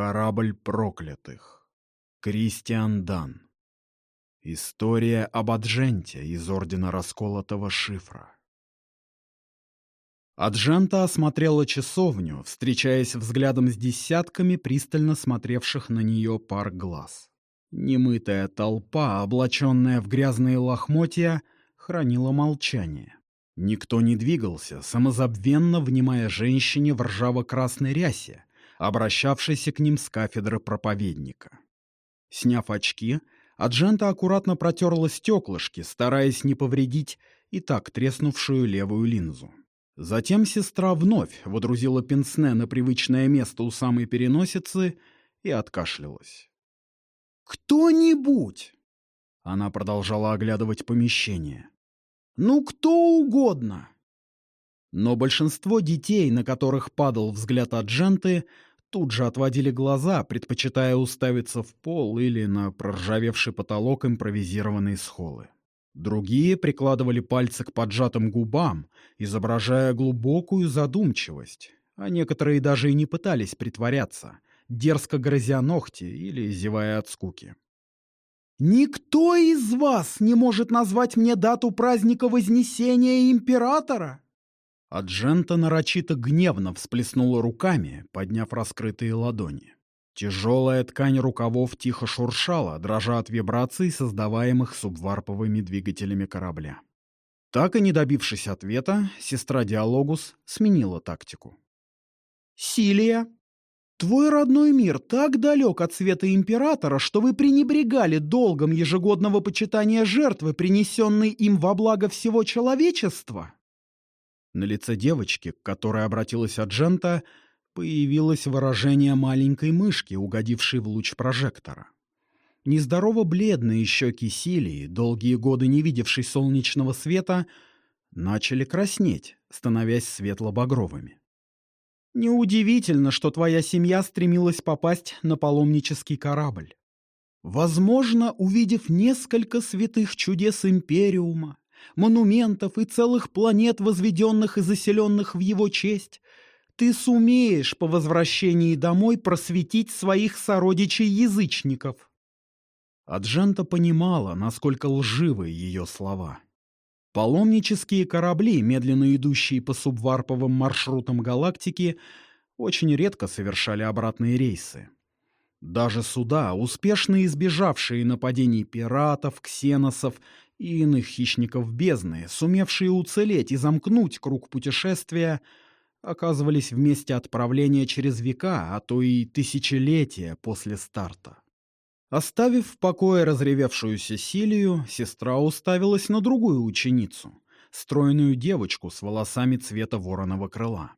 Корабль проклятых. Кристиан Дан. История об Адженте из Ордена Расколотого Шифра. Аджента осмотрела часовню, встречаясь взглядом с десятками пристально смотревших на нее пар глаз. Немытая толпа, облаченная в грязные лохмотья, хранила молчание. Никто не двигался, самозабвенно внимая женщине в ржаво-красной рясе, обращавшейся к ним с кафедры проповедника. Сняв очки, Аджента аккуратно протерла стеклышки, стараясь не повредить и так треснувшую левую линзу. Затем сестра вновь водрузила пенсне на привычное место у самой переносицы и откашлялась. «Кто-нибудь!» Она продолжала оглядывать помещение. «Ну, кто угодно!» Но большинство детей, на которых падал взгляд Адженты, тут же отводили глаза, предпочитая уставиться в пол или на проржавевший потолок импровизированной схолы. Другие прикладывали пальцы к поджатым губам, изображая глубокую задумчивость, а некоторые даже и не пытались притворяться, дерзко грозя ногти или зевая от скуки. «Никто из вас не может назвать мне дату праздника Вознесения Императора?» Аджента нарочито гневно всплеснула руками, подняв раскрытые ладони. Тяжелая ткань рукавов тихо шуршала, дрожа от вибраций, создаваемых субварповыми двигателями корабля. Так и не добившись ответа, сестра Диалогус сменила тактику. «Силия, твой родной мир так далек от света Императора, что вы пренебрегали долгом ежегодного почитания жертвы, принесенной им во благо всего человечества?» На лице девочки, к которой обратилась Аджента, появилось выражение маленькой мышки, угодившей в луч прожектора. Нездорово бледные щеки Силии, долгие годы не видевшей солнечного света, начали краснеть, становясь светло-багровыми. Неудивительно, что твоя семья стремилась попасть на паломнический корабль. Возможно, увидев несколько святых чудес Империума, монументов и целых планет, возведенных и заселенных в его честь, ты сумеешь по возвращении домой просветить своих сородичей-язычников. Аджента понимала, насколько лживы ее слова. Паломнические корабли, медленно идущие по субварповым маршрутам галактики, очень редко совершали обратные рейсы. Даже суда, успешно избежавшие нападений пиратов, ксеносов и иных хищников бездны, сумевшие уцелеть и замкнуть круг путешествия, оказывались в месте отправления через века, а то и тысячелетия после старта. Оставив в покое разревевшуюся Силию, сестра уставилась на другую ученицу, стройную девочку с волосами цвета вороного крыла.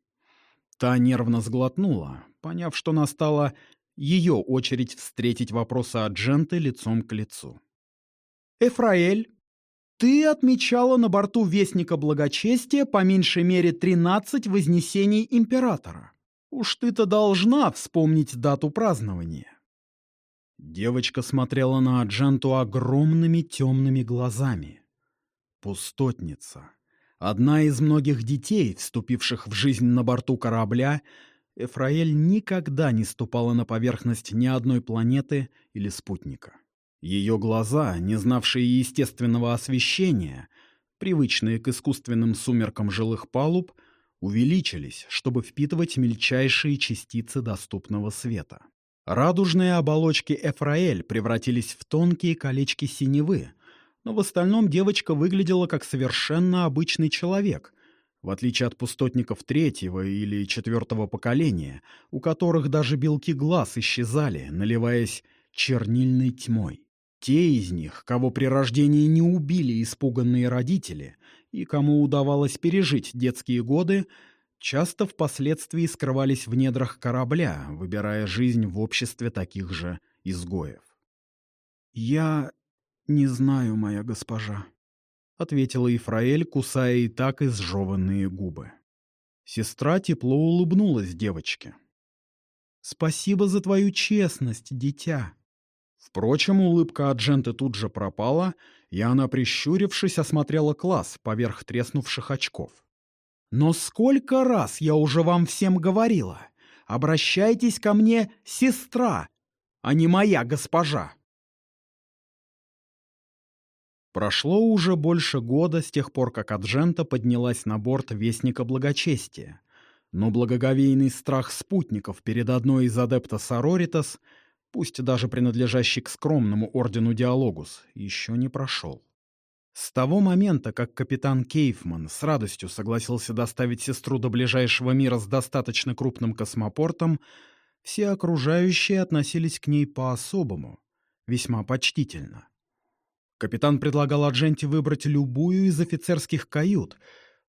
Та нервно сглотнула, поняв, что настала ее очередь встретить вопросы от Дженты лицом к лицу. «Эфраэль, ты отмечала на борту Вестника Благочестия по меньшей мере 13 вознесений императора. Уж ты-то должна вспомнить дату празднования. Девочка смотрела на Адженту огромными темными глазами. Пустотница. Одна из многих детей, вступивших в жизнь на борту корабля, Эфраэль никогда не ступала на поверхность ни одной планеты или спутника. Ее глаза, не знавшие естественного освещения, привычные к искусственным сумеркам жилых палуб, увеличились, чтобы впитывать мельчайшие частицы доступного света. Радужные оболочки Эфраэль превратились в тонкие колечки синевы, но в остальном девочка выглядела как совершенно обычный человек, в отличие от пустотников третьего или четвертого поколения, у которых даже белки глаз исчезали, наливаясь чернильной тьмой. Те из них, кого при рождении не убили испуганные родители и кому удавалось пережить детские годы, часто впоследствии скрывались в недрах корабля, выбирая жизнь в обществе таких же изгоев. «Я не знаю, моя госпожа», — ответила Ифраэль, кусая и так изжеванные губы. Сестра тепло улыбнулась девочке. «Спасибо за твою честность, дитя», Впрочем, улыбка Адженты тут же пропала, и она, прищурившись, осмотрела класс поверх треснувших очков. «Но сколько раз я уже вам всем говорила! Обращайтесь ко мне, сестра, а не моя госпожа. Прошло уже больше года с тех пор, как Аджента поднялась на борт Вестника Благочестия, но благоговейный страх спутников перед одной из адепта Сороритас, пусть даже принадлежащий к скромному ордену Диалогус, еще не прошел. С того момента, как капитан Кейфман с радостью согласился доставить сестру до ближайшего мира с достаточно крупным космопортом, все окружающие относились к ней по-особому, весьма почтительно. Капитан предлагал Адженте выбрать любую из офицерских кают,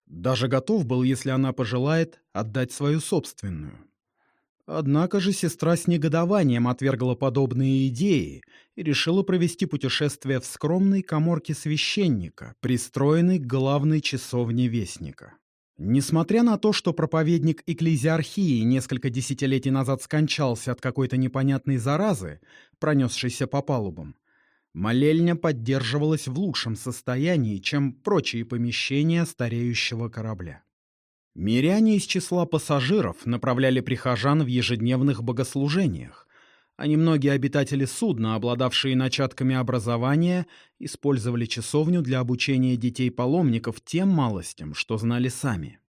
даже готов был, если она пожелает, отдать свою собственную. Однако же сестра с негодованием отвергла подобные идеи и решила провести путешествие в скромной коморке священника, пристроенной к главной часовне Вестника. Несмотря на то, что проповедник экклезиархии несколько десятилетий назад скончался от какой-то непонятной заразы, пронесшейся по палубам, Молельня поддерживалась в лучшем состоянии, чем прочие помещения стареющего корабля. Миряне из числа пассажиров направляли прихожан в ежедневных богослужениях, а немногие обитатели судна, обладавшие начатками образования, использовали часовню для обучения детей-паломников тем малостям, что знали сами.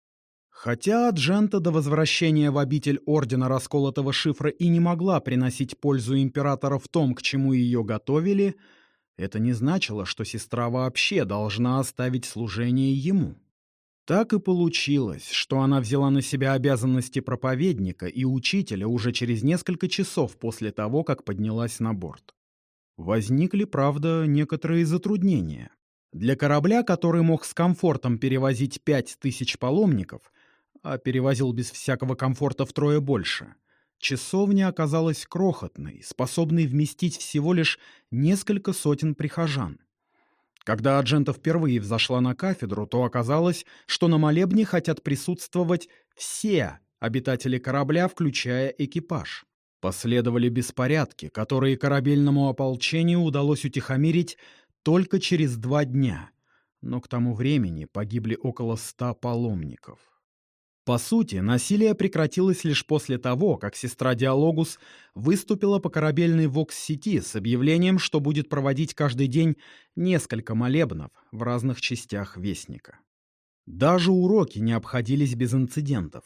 Хотя Аджента до возвращения в обитель Ордена Расколотого Шифра и не могла приносить пользу императора в том, к чему ее готовили, это не значило, что сестра вообще должна оставить служение ему. Так и получилось, что она взяла на себя обязанности проповедника и учителя уже через несколько часов после того, как поднялась на борт. Возникли, правда, некоторые затруднения. Для корабля, который мог с комфортом перевозить пять тысяч паломников, а перевозил без всякого комфорта втрое больше, часовня оказалась крохотной, способной вместить всего лишь несколько сотен прихожан. Когда Аджента впервые взошла на кафедру, то оказалось, что на молебне хотят присутствовать все обитатели корабля, включая экипаж. Последовали беспорядки, которые корабельному ополчению удалось утихомирить только через два дня, но к тому времени погибли около ста паломников. По сути, насилие прекратилось лишь после того, как сестра Диалогус выступила по корабельной ВОКС-сети с объявлением, что будет проводить каждый день несколько молебнов в разных частях Вестника. Даже уроки не обходились без инцидентов.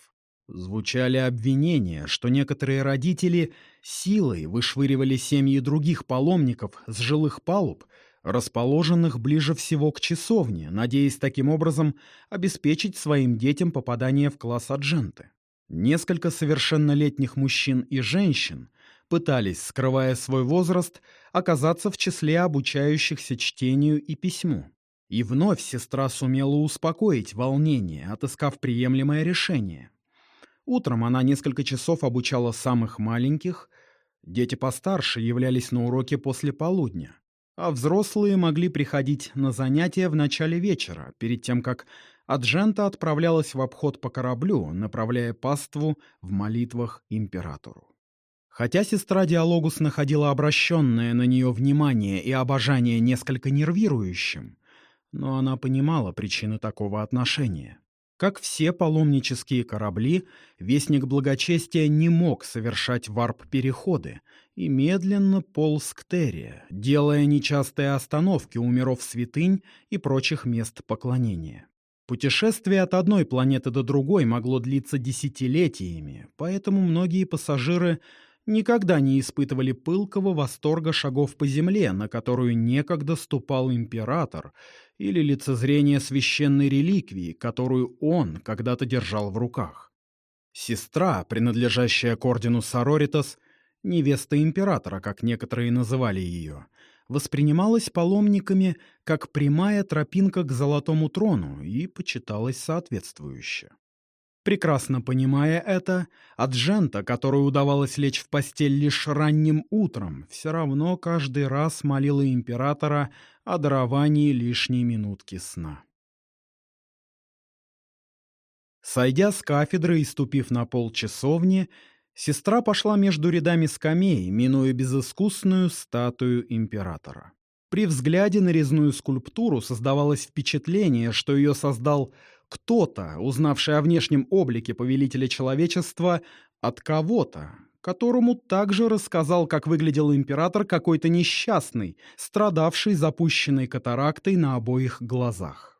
Звучали обвинения, что некоторые родители силой вышвыривали семьи других паломников с жилых палуб расположенных ближе всего к часовне, надеясь таким образом обеспечить своим детям попадание в класс адженты. Несколько совершеннолетних мужчин и женщин пытались, скрывая свой возраст, оказаться в числе обучающихся чтению и письму. И вновь сестра сумела успокоить волнение, отыскав приемлемое решение. Утром она несколько часов обучала самых маленьких, дети постарше являлись на уроке после полудня а взрослые могли приходить на занятия в начале вечера, перед тем, как Аджента отправлялась в обход по кораблю, направляя паству в молитвах императору. Хотя сестра Диалогус находила обращенное на нее внимание и обожание несколько нервирующим, но она понимала причины такого отношения. Как все паломнические корабли, Вестник Благочестия не мог совершать варп-переходы и медленно полз к Терре, делая нечастые остановки у миров святынь и прочих мест поклонения. Путешествие от одной планеты до другой могло длиться десятилетиями, поэтому многие пассажиры никогда не испытывали пылкого восторга шагов по земле, на которую некогда ступал император, или лицезрения священной реликвии, которую он когда-то держал в руках. Сестра, принадлежащая к ордену Сороритас, невеста императора, как некоторые называли ее, воспринималась паломниками как прямая тропинка к золотому трону и почиталась соответствующе. Прекрасно понимая это, Аджента, которой удавалось лечь в постель лишь ранним утром, все равно каждый раз молила императора о даровании лишней минутки сна. Сойдя с кафедры и ступив на пол часовни, сестра пошла между рядами скамей, минуя безыскусную статую императора. При взгляде на резную скульптуру создавалось впечатление, что ее создал кто-то, узнавший о внешнем облике повелителя человечества, От кого-то, которому также рассказал, как выглядел император какой-то несчастный, страдавший запущенной катарактой на обоих глазах.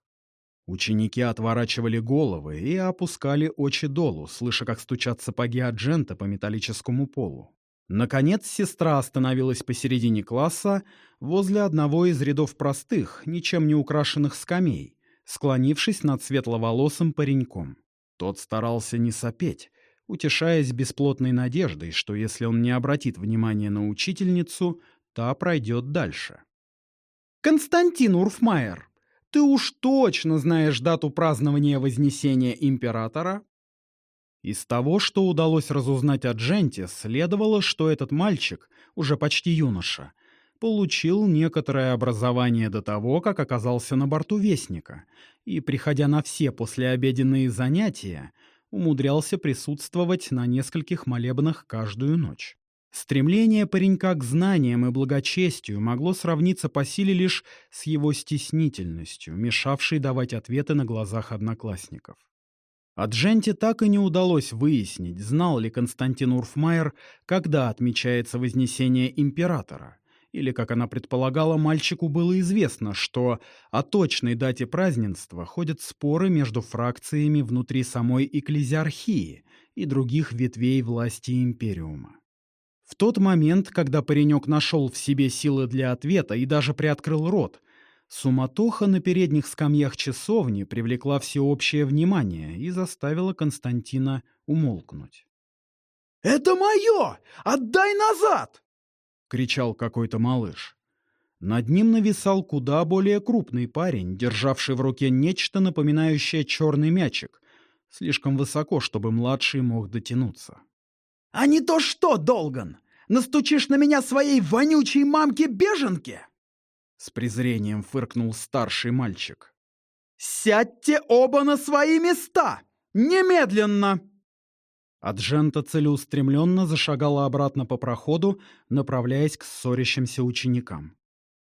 Ученики отворачивали головы и опускали очи долу, слыша, как стучат сапоги Аджента по металлическому полу. Наконец сестра остановилась посередине класса, возле одного из рядов простых, ничем не украшенных скамей, склонившись над светловолосым пареньком. Тот старался не сопеть, утешаясь бесплотной надеждой, что если он не обратит внимания на учительницу, та пройдет дальше. «Константин Урфмайер, ты уж точно знаешь дату празднования Вознесения Императора?» Из того, что удалось разузнать от Дженти, следовало, что этот мальчик, уже почти юноша, получил некоторое образование до того, как оказался на борту Вестника, и, приходя на все послеобеденные занятия, умудрялся присутствовать на нескольких молебнах каждую ночь. Стремление паренька к знаниям и благочестию могло сравниться по силе лишь с его стеснительностью, мешавшей давать ответы на глазах одноклассников. А Дженте так и не удалось выяснить, знал ли Константин Урфмайер, когда отмечается Вознесение Императора, или, как она предполагала, мальчику было известно, что о точной дате празднества ходят споры между фракциями внутри самой экклезиархии и других ветвей власти Империума. В тот момент, когда паренек нашел в себе силы для ответа и даже приоткрыл рот, Суматоха на передних скамьях часовни привлекла всеобщее внимание и заставила Константина умолкнуть. «Это мое! Отдай назад!» — кричал какой-то малыш. Над ним нависал куда более крупный парень, державший в руке нечто напоминающее черный мячик, слишком высоко, чтобы младший мог дотянуться. «А не то что, Долган! Настучишь на меня своей вонючей мамке-беженке!» С презрением фыркнул старший мальчик. «Сядьте оба на свои места! Немедленно!» Аджента целеустремленно зашагала обратно по проходу, направляясь к ссорящимся ученикам.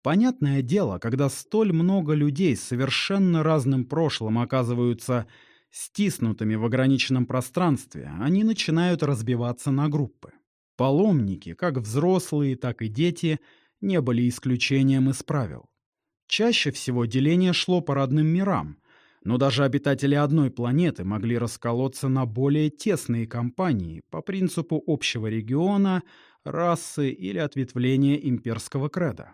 Понятное дело, когда столь много людей с совершенно разным прошлым оказываются стиснутыми в ограниченном пространстве, они начинают разбиваться на группы. Паломники, как взрослые, так и дети, не были исключением из правил. Чаще всего деление шло по родным мирам, но даже обитатели одной планеты могли расколоться на более тесные компании по принципу общего региона, расы или ответвления имперского креда.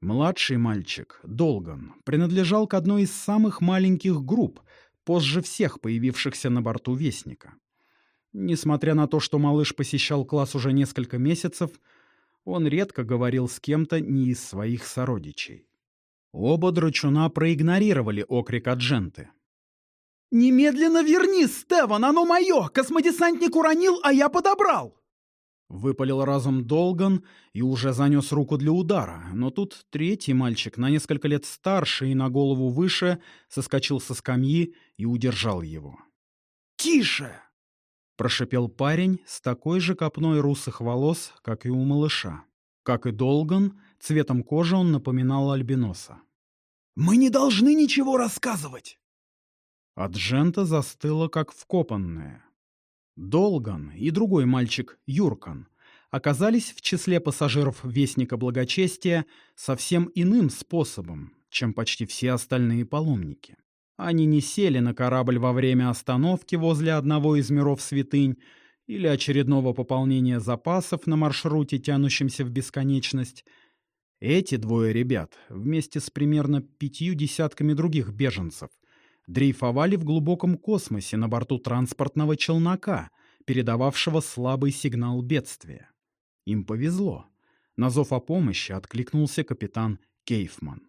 Младший мальчик, Долган, принадлежал к одной из самых маленьких групп, позже всех появившихся на борту Вестника. Несмотря на то, что малыш посещал класс уже несколько месяцев, он редко говорил с кем-то не из своих сородичей. Оба драчуна проигнорировали окрик Адженты. «Немедленно верни, Стеван, оно мое! Космодесантник уронил, а я подобрал!» Выпалил разом Долган и уже занес руку для удара, но тут третий мальчик, на несколько лет старше и на голову выше, соскочил со скамьи и удержал его. «Тише!» — прошипел парень с такой же копной русых волос, как и у малыша. Как и Долган, цветом кожи он напоминал альбиноса. «Мы не должны ничего рассказывать!» Аджента застыла, как вкопанная. Долган и другой мальчик, Юркан, оказались в числе пассажиров Вестника Благочестия совсем иным способом, чем почти все остальные паломники. Они не сели на корабль во время остановки возле одного из миров святынь или очередного пополнения запасов на маршруте, тянущемся в бесконечность. Эти двое ребят, вместе с примерно пятью десятками других беженцев, дрейфовали в глубоком космосе на борту транспортного челнока, передававшего слабый сигнал бедствия. Им повезло. На зов о помощи откликнулся капитан Кейфман.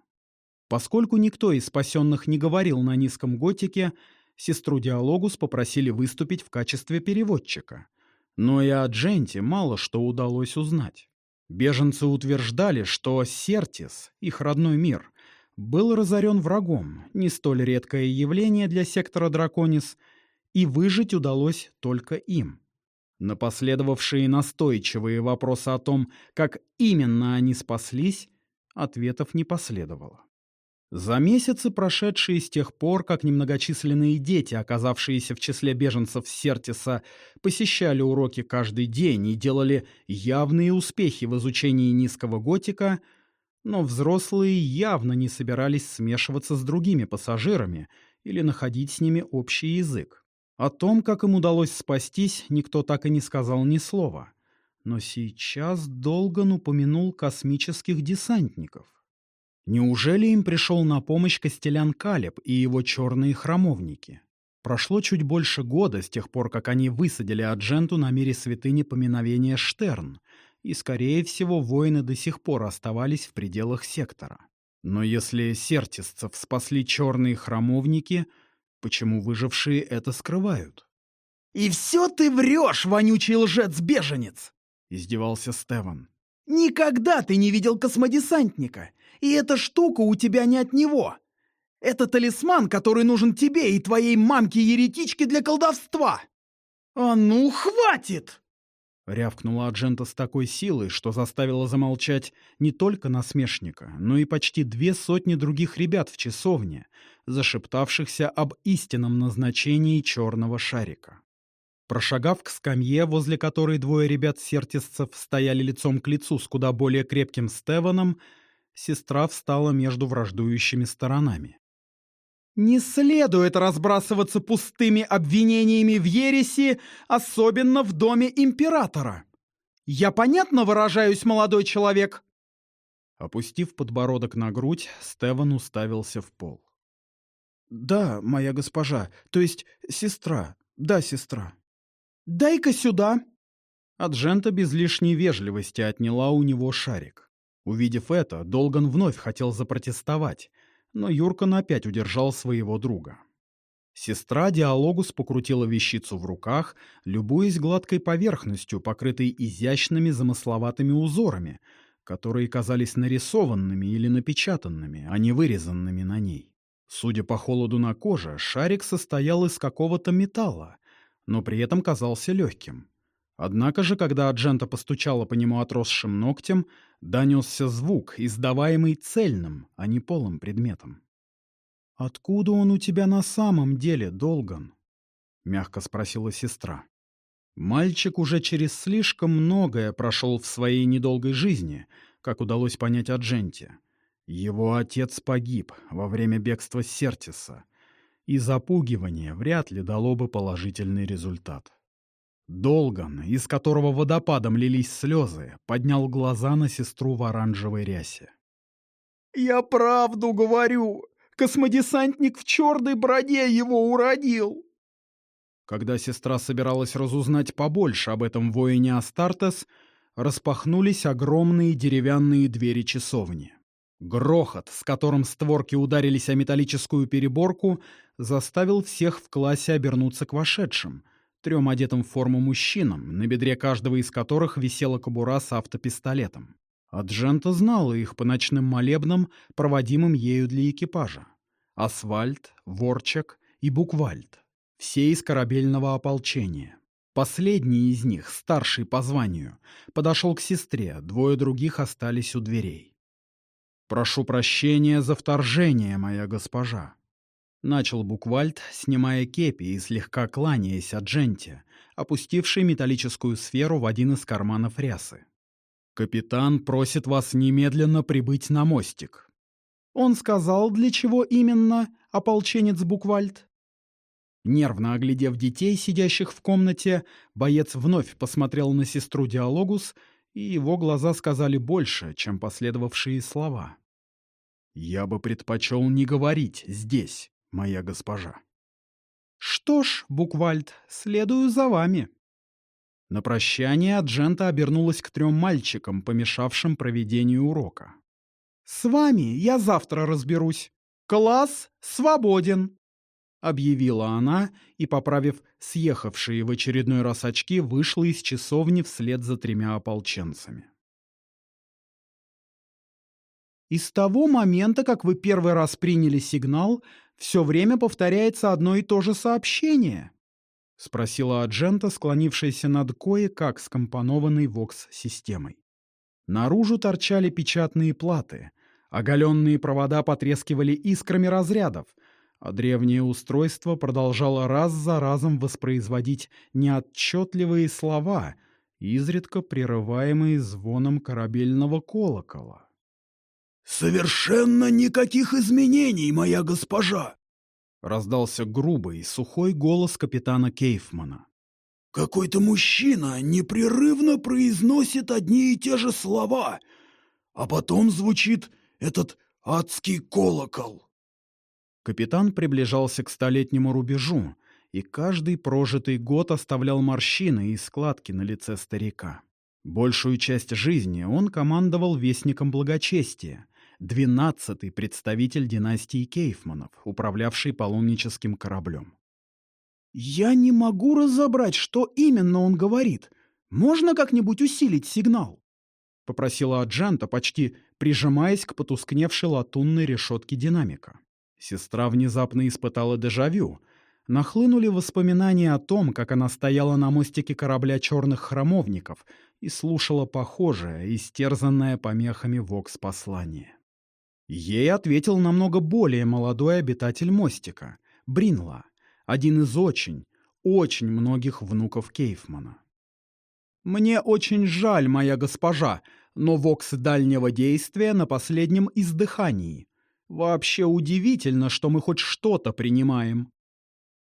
Поскольку никто из спасенных не говорил на низком готике, сестру Диалогус попросили выступить в качестве переводчика. Но и о Дженте мало что удалось узнать. Беженцы утверждали, что Сертис, их родной мир, был разорен врагом, не столь редкое явление для сектора Драконис, и выжить удалось только им. На последовавшие настойчивые вопросы о том, как именно они спаслись, ответов не последовало. За месяцы, прошедшие с тех пор, как немногочисленные дети, оказавшиеся в числе беженцев Сертиса, посещали уроки каждый день и делали явные успехи в изучении низкого готика, но взрослые явно не собирались смешиваться с другими пассажирами или находить с ними общий язык. О том, как им удалось спастись, никто так и не сказал ни слова. Но сейчас Долган упомянул космических десантников. Неужели им пришел на помощь Костелян Калеб и его черные храмовники? Прошло чуть больше года с тех пор, как они высадили Адженту на мире святыни поминовения Штерн, и, скорее всего, воины до сих пор оставались в пределах сектора. Но если сертисцев спасли черные храмовники, почему выжившие это скрывают? «И все ты врешь, вонючий лжец-беженец!» — издевался Стеван. «Никогда ты не видел космодесантника, и эта штука у тебя не от него. Это талисман, который нужен тебе и твоей мамке-еретичке для колдовства. А ну, хватит!» Рявкнула Аджента с такой силой, что заставила замолчать не только насмешника, но и почти две сотни других ребят в часовне, зашептавшихся об истинном назначении черного шарика. Прошагав к скамье, возле которой двое ребят-сертисцев стояли лицом к лицу с куда более крепким Стеваном, сестра встала между враждующими сторонами. «Не следует разбрасываться пустыми обвинениями в ереси, особенно в доме императора. Я понятно выражаюсь, молодой человек?» Опустив подбородок на грудь, Стеван уставился в пол. «Да, моя госпожа, то есть сестра, да, сестра». «Дай-ка сюда!» Аджента без лишней вежливости отняла у него шарик. Увидев это, Долган вновь хотел запротестовать, но Юркан опять удержал своего друга. Сестра Диалогус покрутила вещицу в руках, любуясь гладкой поверхностью, покрытой изящными замысловатыми узорами, которые казались нарисованными или напечатанными, а не вырезанными на ней. Судя по холоду на коже, шарик состоял из какого-то металла, но при этом казался легким. Однако же, когда Аджента постучала по нему отросшим ногтем, донесся звук, издаваемый цельным, а не полым предметом. «Откуда он у тебя на самом деле, Долган?» — мягко спросила сестра. Мальчик уже через слишком многое прошел в своей недолгой жизни, как удалось понять Адженте. Его отец погиб во время бегства Сертиса, и запугивание вряд ли дало бы положительный результат. Долган, из которого водопадом лились слезы, поднял глаза на сестру в оранжевой рясе. «Я правду говорю! Космодесантник в черной броне его уродил!» Когда сестра собиралась разузнать побольше об этом воине Астартес, распахнулись огромные деревянные двери часовни. Грохот, с которым створки ударились о металлическую переборку, заставил всех в классе обернуться к вошедшим — трем одетым в форму мужчинам, на бедре каждого из которых висела кобура с автопистолетом. Аджента знала их по ночным молебнам, проводимым ею для экипажа. Асфальт, Ворчак и Буквальд. Все из корабельного ополчения. Последний из них, старший по званию, подошел к сестре, двое других остались у дверей. «Прошу прощения за вторжение, моя госпожа», Начал Буквальд, снимая кепи и слегка кланяясь от Дженти, опустившей металлическую сферу в один из карманов рясы. «Капитан просит вас немедленно прибыть на мостик». «Он сказал, для чего именно, ополченец Буквальд?» Нервно оглядев детей, сидящих в комнате, боец вновь посмотрел на сестру Диалогус, и его глаза сказали больше, чем последовавшие слова. «Я бы предпочел не говорить здесь» моя госпожа. Что ж, Буквальд, следую за вами. На прощание Аджента обернулась к трем мальчикам, помешавшим проведению урока. «С вами я завтра разберусь. Класс свободен!» Объявила она и, поправив съехавшие в очередной раз очки, вышла из часовни вслед за тремя ополченцами. И с того момента, как вы первый раз приняли сигнал, все время повторяется одно и то же сообщение?» — спросила Аджента, склонившаяся над кое-как скомпонованной вокс-системой. Наружу торчали печатные платы, Оголенные провода потрескивали искрами разрядов, а древнее устройство продолжало раз за разом воспроизводить неотчетливые слова, изредка прерываемые звоном корабельного колокола. «Совершенно никаких изменений, моя госпожа!» — раздался грубый, сухой голос капитана Кейфмана. «Какой-то мужчина непрерывно произносит одни и те же слова, а потом звучит этот адский колокол». Капитан приближался к столетнему рубежу, и каждый прожитый год оставлял морщины и складки на лице старика. Большую часть жизни он командовал Вестником Благочестия, двенадцатый представитель династии Кейфманов, управлявший паломническим кораблем. «Я не могу разобрать, что именно он говорит. Можно как-нибудь усилить сигнал?» — попросила Аджанта, почти прижимаясь к потускневшей латунной решетке динамика. Сестра внезапно испытала дежавю. Нахлынули воспоминания о том, как она стояла на мостике корабля черных храмовников и слушала похожее, истерзанное помехами вокс-послание. Ей ответил намного более молодой обитатель мостика — Бринла, один из очень, очень многих внуков Кейфмана. «Мне очень жаль, моя госпожа, но вокс дальнего действия на последнем издыхании. Вообще удивительно, что мы хоть что-то принимаем».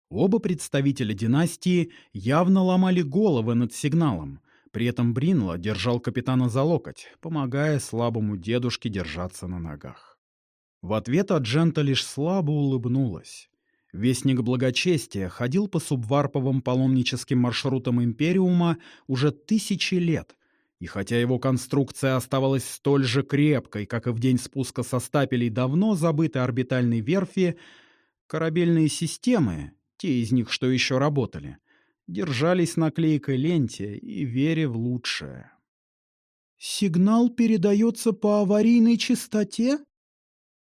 Оба представителя династии явно ломали головы над сигналом, при этом Бринла держал капитана за локоть, помогая слабому дедушке держаться на ногах. В ответ Аджента лишь слабо улыбнулась. Вестник благочестия ходил по субварповым паломническим маршрутам Империума уже тысячи лет, и хотя его конструкция оставалась столь же крепкой, как и в день спуска со стапелей давно забытой орбитальной верфи, корабельные системы, те из них, что еще работали, держались на клейкой ленте и вере в лучшее. «Сигнал передается по аварийной частоте?»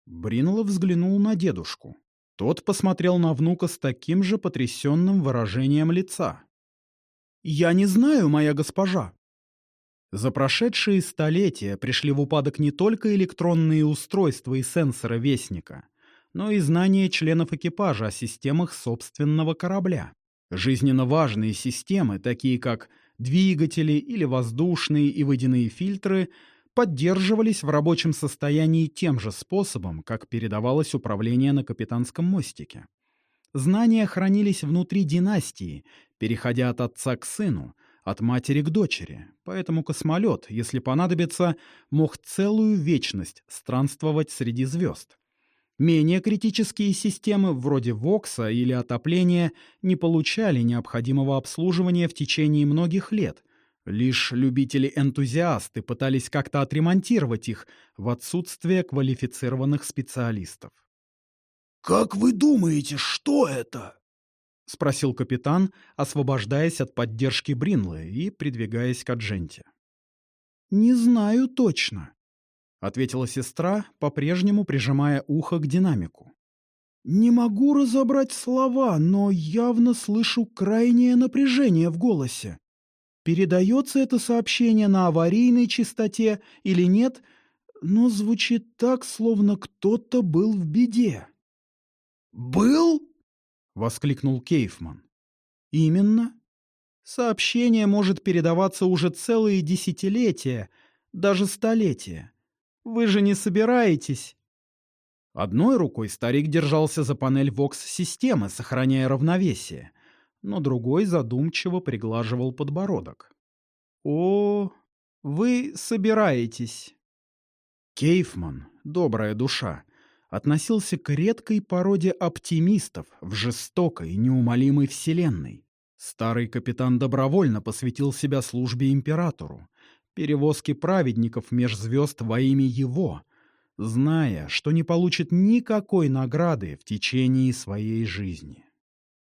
Бринлов взглянул на дедушку. Тот посмотрел на внука с таким же потрясенным выражением лица. «Я не знаю, моя госпожа». За прошедшие столетия пришли в упадок не только электронные устройства и сенсоры Вестника, но и знания членов экипажа о системах собственного корабля. Жизненно важные системы, такие как двигатели или воздушные и водяные фильтры, поддерживались в рабочем состоянии тем же способом, как передавалось управление на капитанском мостике. Знания хранились внутри династии, переходя от отца к сыну, от матери к дочери, поэтому космолет, если понадобится, мог целую вечность странствовать среди звезд. Менее критические системы, вроде ВОКСа или отопления, не получали необходимого обслуживания в течение многих лет. Лишь любители-энтузиасты пытались как-то отремонтировать их в отсутствие квалифицированных специалистов. «Как вы думаете, что это?» — спросил капитан, освобождаясь от поддержки Бринлы и придвигаясь к Адженте. «Не знаю точно», — ответила сестра, по-прежнему прижимая ухо к динамику. «Не могу разобрать слова, но явно слышу крайнее напряжение в голосе. Передается это сообщение на аварийной частоте или нет, но звучит так, словно кто-то был в беде». «Был?» — воскликнул Кейфман. «Именно. Сообщение может передаваться уже целые десятилетия, даже столетия. Вы же не собираетесь?» Одной рукой старик держался за панель ВОКС-системы, сохраняя равновесие, но другой задумчиво приглаживал подбородок. «О, вы собираетесь!» Кейфман, добрая душа, относился к редкой породе оптимистов в жестокой, неумолимой вселенной. Старый капитан добровольно посвятил себя службе императору, перевозки праведников меж звезд во имя его, зная, что не получит никакой награды в течение своей жизни.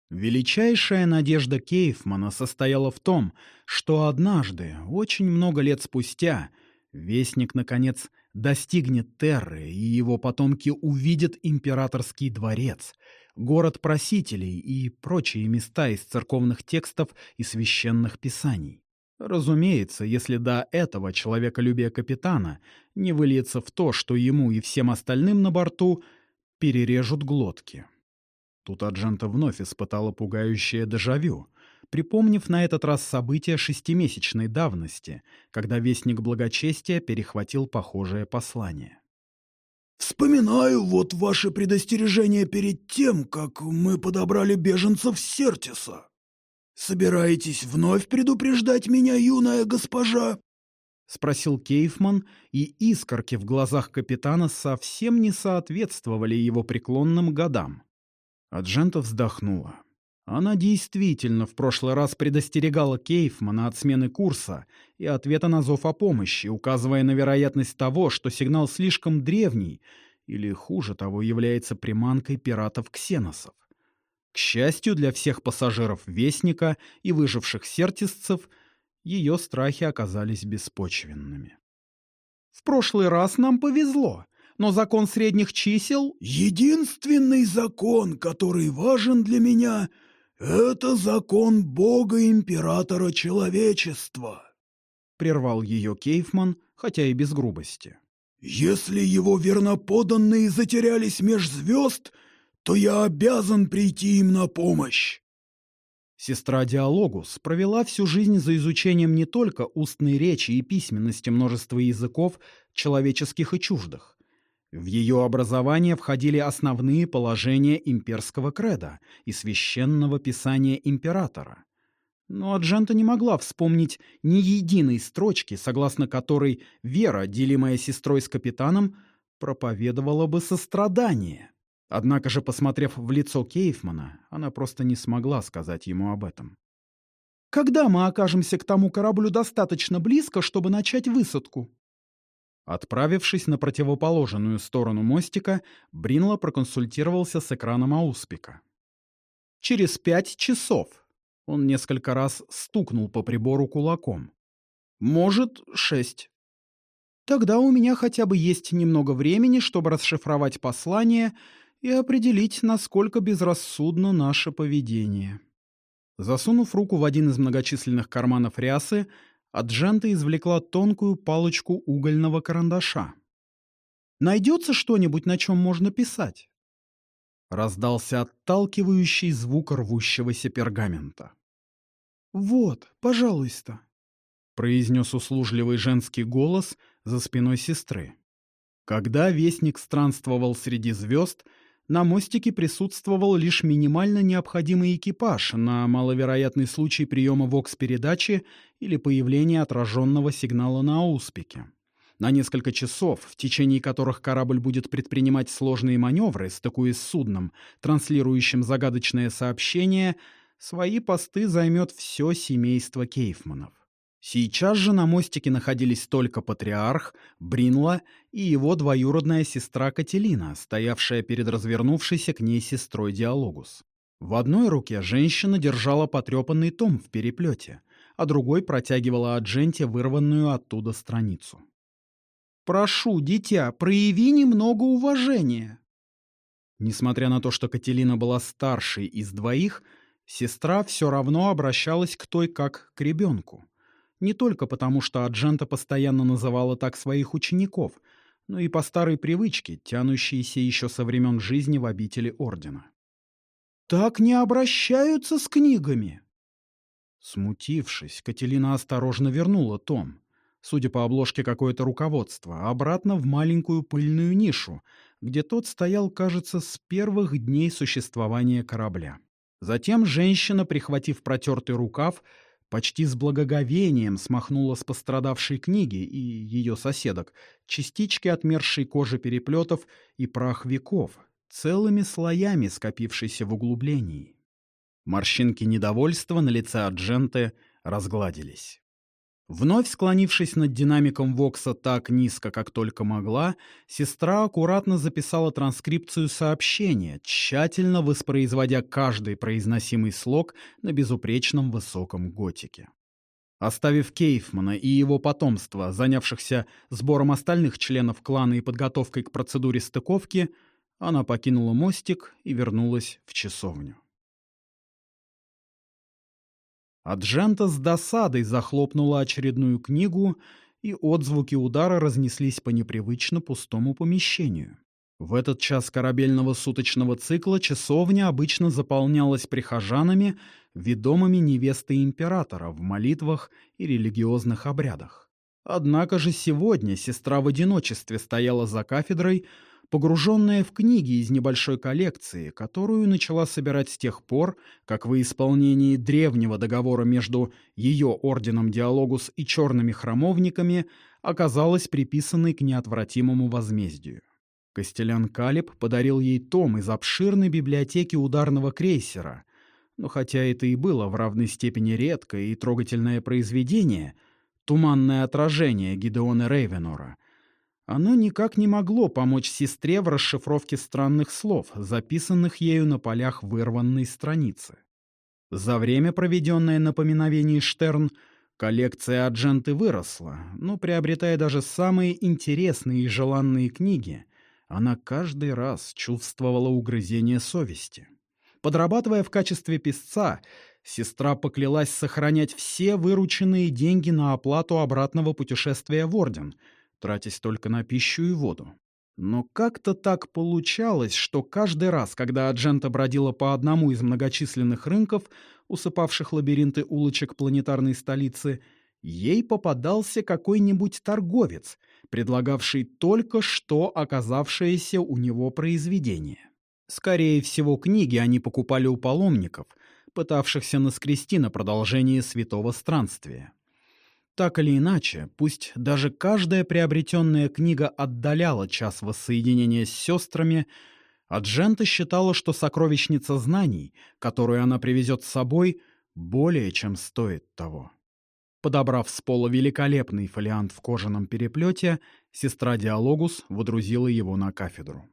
Величайшая надежда Кейфмана состояла в том, что однажды, очень много лет спустя, Вестник, наконец, достигнет Терры, и его потомки увидят императорский дворец, город просителей и прочие места из церковных текстов и священных писаний. Разумеется, если до этого человеколюбие капитана не выльется в то, что ему и всем остальным на борту перережут глотки. Тут Аджента вновь испытала пугающее дежавю, припомнив на этот раз события шестимесячной давности, когда Вестник Благочестия перехватил похожее послание. «Вспоминаю вот ваше предостережение перед тем, как мы подобрали беженцев Сертиса. Собираетесь вновь предупреждать меня, юная госпожа?» — спросил Кейфман, и искорки в глазах капитана совсем не соответствовали его преклонным годам. Аджента вздохнула. Она действительно в прошлый раз предостерегала Кейфмана от смены курса и ответа на зов о помощи, указывая на вероятность того, что сигнал слишком древний или, хуже того, является приманкой пиратов-ксеносов. К счастью для всех пассажиров Вестника и выживших сертисцев, ее страхи оказались беспочвенными. «В прошлый раз нам повезло, но закон средних чисел...» «Единственный закон, который важен для меня — «Это закон Бога-императора человечества», — прервал ее Кейфман, хотя и без грубости. «Если его верноподанные затерялись меж звезд, то я обязан прийти им на помощь». Сестра Диалогус провела всю жизнь за изучением не только устной речи и письменности множества языков, человеческих и чуждых, в ее образование входили основные положения имперского креда и священного писания императора. Но Аджента не могла вспомнить ни единой строчки, согласно которой вера, делимая сестрой с капитаном, проповедовала бы сострадание. Однако же, посмотрев в лицо Кейфмана, она просто не смогла сказать ему об этом. «Когда мы окажемся к тому кораблю достаточно близко, чтобы начать высадку?» Отправившись на противоположную сторону мостика, Бринла проконсультировался с экраном Ауспика. «Через пять часов!» Он несколько раз стукнул по прибору кулаком. «Может, шесть». «Тогда у меня хотя бы есть немного времени, чтобы расшифровать послание и определить, насколько безрассудно наше поведение». Засунув руку в один из многочисленных карманов рясы, Аджента извлекла тонкую палочку угольного карандаша. «Найдется что-нибудь, на чем можно писать?» Раздался отталкивающий звук рвущегося пергамента. «Вот, пожалуйста», — произнес услужливый женский голос за спиной сестры. Когда вестник странствовал среди звезд, на мостике присутствовал лишь минимально необходимый экипаж на маловероятный случай приема ВОКС-передачи или появления отраженного сигнала на ауспике. На несколько часов, в течение которых корабль будет предпринимать сложные маневры, стыкуясь с судном, транслирующим загадочное сообщение, свои посты займет все семейство Кейфманов. Сейчас же на мостике находились только патриарх, Бринла и его двоюродная сестра Кателина, стоявшая перед развернувшейся к ней сестрой Диалогус. В одной руке женщина держала потрепанный том в переплете, а другой протягивала Адженте вырванную оттуда страницу. «Прошу, дитя, прояви немного уважения!» Несмотря на то, что Кателина была старшей из двоих, сестра все равно обращалась к той как к ребенку. Не только потому, что Аджента постоянно называла так своих учеников, но и по старой привычке, тянущейся еще со времен жизни в обители Ордена. «Так не обращаются с книгами!» Смутившись, Кателина осторожно вернула том, судя по обложке какое-то руководство, обратно в маленькую пыльную нишу, где тот стоял, кажется, с первых дней существования корабля. Затем женщина, прихватив протертый рукав, почти с благоговением смахнула с пострадавшей книги и ее соседок частички отмершей кожи переплетов и прах веков, целыми слоями скопившийся в углублении. Морщинки недовольства на лице Адженты разгладились. Вновь склонившись над динамиком Вокса так низко, как только могла, сестра аккуратно записала транскрипцию сообщения, тщательно воспроизводя каждый произносимый слог на безупречном высоком готике. Оставив Кейфмана и его потомство, занявшихся сбором остальных членов клана и подготовкой к процедуре стыковки, она покинула мостик и вернулась в часовню. Аджента с досадой захлопнула очередную книгу, и отзвуки удара разнеслись по непривычно пустому помещению. В этот час корабельного суточного цикла часовня обычно заполнялась прихожанами, ведомыми невестой императора в молитвах и религиозных обрядах. Однако же сегодня сестра в одиночестве стояла за кафедрой, погруженная в книги из небольшой коллекции, которую начала собирать с тех пор, как во исполнении древнего договора между ее орденом Диалогус и черными храмовниками оказалась приписанной к неотвратимому возмездию. Костелян Калиб подарил ей том из обширной библиотеки ударного крейсера, но хотя это и было в равной степени редкое и трогательное произведение, «Туманное отражение» Гидеона Рейвенора, оно никак не могло помочь сестре в расшифровке странных слов, записанных ею на полях вырванной страницы. За время, проведенное на поминовении Штерн, коллекция Адженты выросла, но приобретая даже самые интересные и желанные книги, она каждый раз чувствовала угрызение совести. Подрабатывая в качестве писца, сестра поклялась сохранять все вырученные деньги на оплату обратного путешествия в Орден — тратясь только на пищу и воду. Но как-то так получалось, что каждый раз, когда Аджента бродила по одному из многочисленных рынков, усыпавших лабиринты улочек планетарной столицы, ей попадался какой-нибудь торговец, предлагавший только что оказавшееся у него произведение. Скорее всего, книги они покупали у паломников, пытавшихся наскрести на продолжение святого странствия. Так или иначе, пусть даже каждая приобретенная книга отдаляла час воссоединения с сестрами, Аджента считала, что сокровищница знаний, которую она привезет с собой, более чем стоит того. Подобрав с пола великолепный фолиант в кожаном переплете, сестра Диалогус водрузила его на кафедру.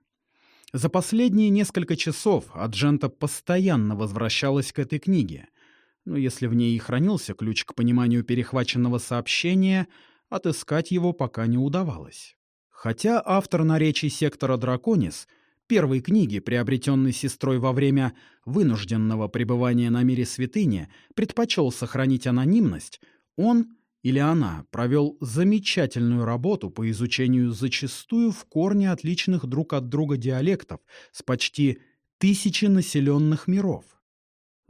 За последние несколько часов Аджента постоянно возвращалась к этой книге — но если в ней и хранился ключ к пониманию перехваченного сообщения, отыскать его пока не удавалось. Хотя автор наречий сектора Драконис, первой книги, приобретенной сестрой во время вынужденного пребывания на мире святыни, предпочел сохранить анонимность, он или она провел замечательную работу по изучению зачастую в корне отличных друг от друга диалектов с почти тысячи населенных миров.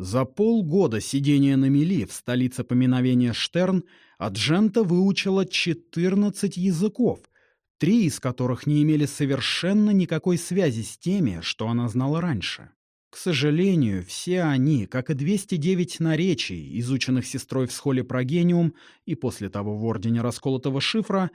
За полгода сидения на мели в столице поминовения Штерн Аджента выучила 14 языков, три из которых не имели совершенно никакой связи с теми, что она знала раньше. К сожалению, все они, как и 209 наречий, изученных сестрой в схоле Прогениум и после того в Ордене Расколотого Шифра,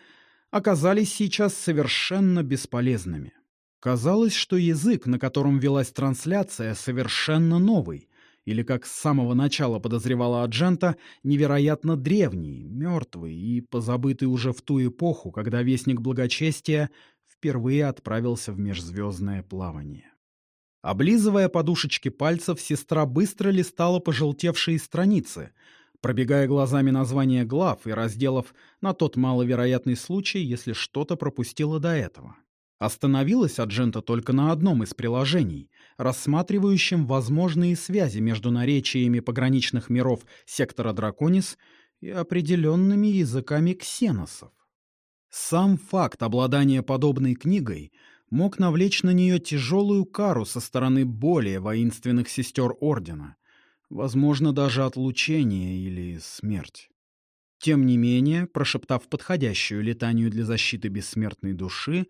оказались сейчас совершенно бесполезными. Казалось, что язык, на котором велась трансляция, совершенно новый — или, как с самого начала подозревала Аджента, невероятно древний, мертвый и позабытый уже в ту эпоху, когда Вестник Благочестия впервые отправился в межзвездное плавание. Облизывая подушечки пальцев, сестра быстро листала пожелтевшие страницы, пробегая глазами названия глав и разделов на тот маловероятный случай, если что-то пропустила до этого. Остановилась Аджента только на одном из приложений, рассматривающем возможные связи между наречиями пограничных миров сектора Драконис и определенными языками ксеносов. Сам факт обладания подобной книгой мог навлечь на нее тяжелую кару со стороны более воинственных сестер Ордена, возможно, даже отлучение или смерть. Тем не менее, прошептав подходящую летанию для защиты бессмертной души,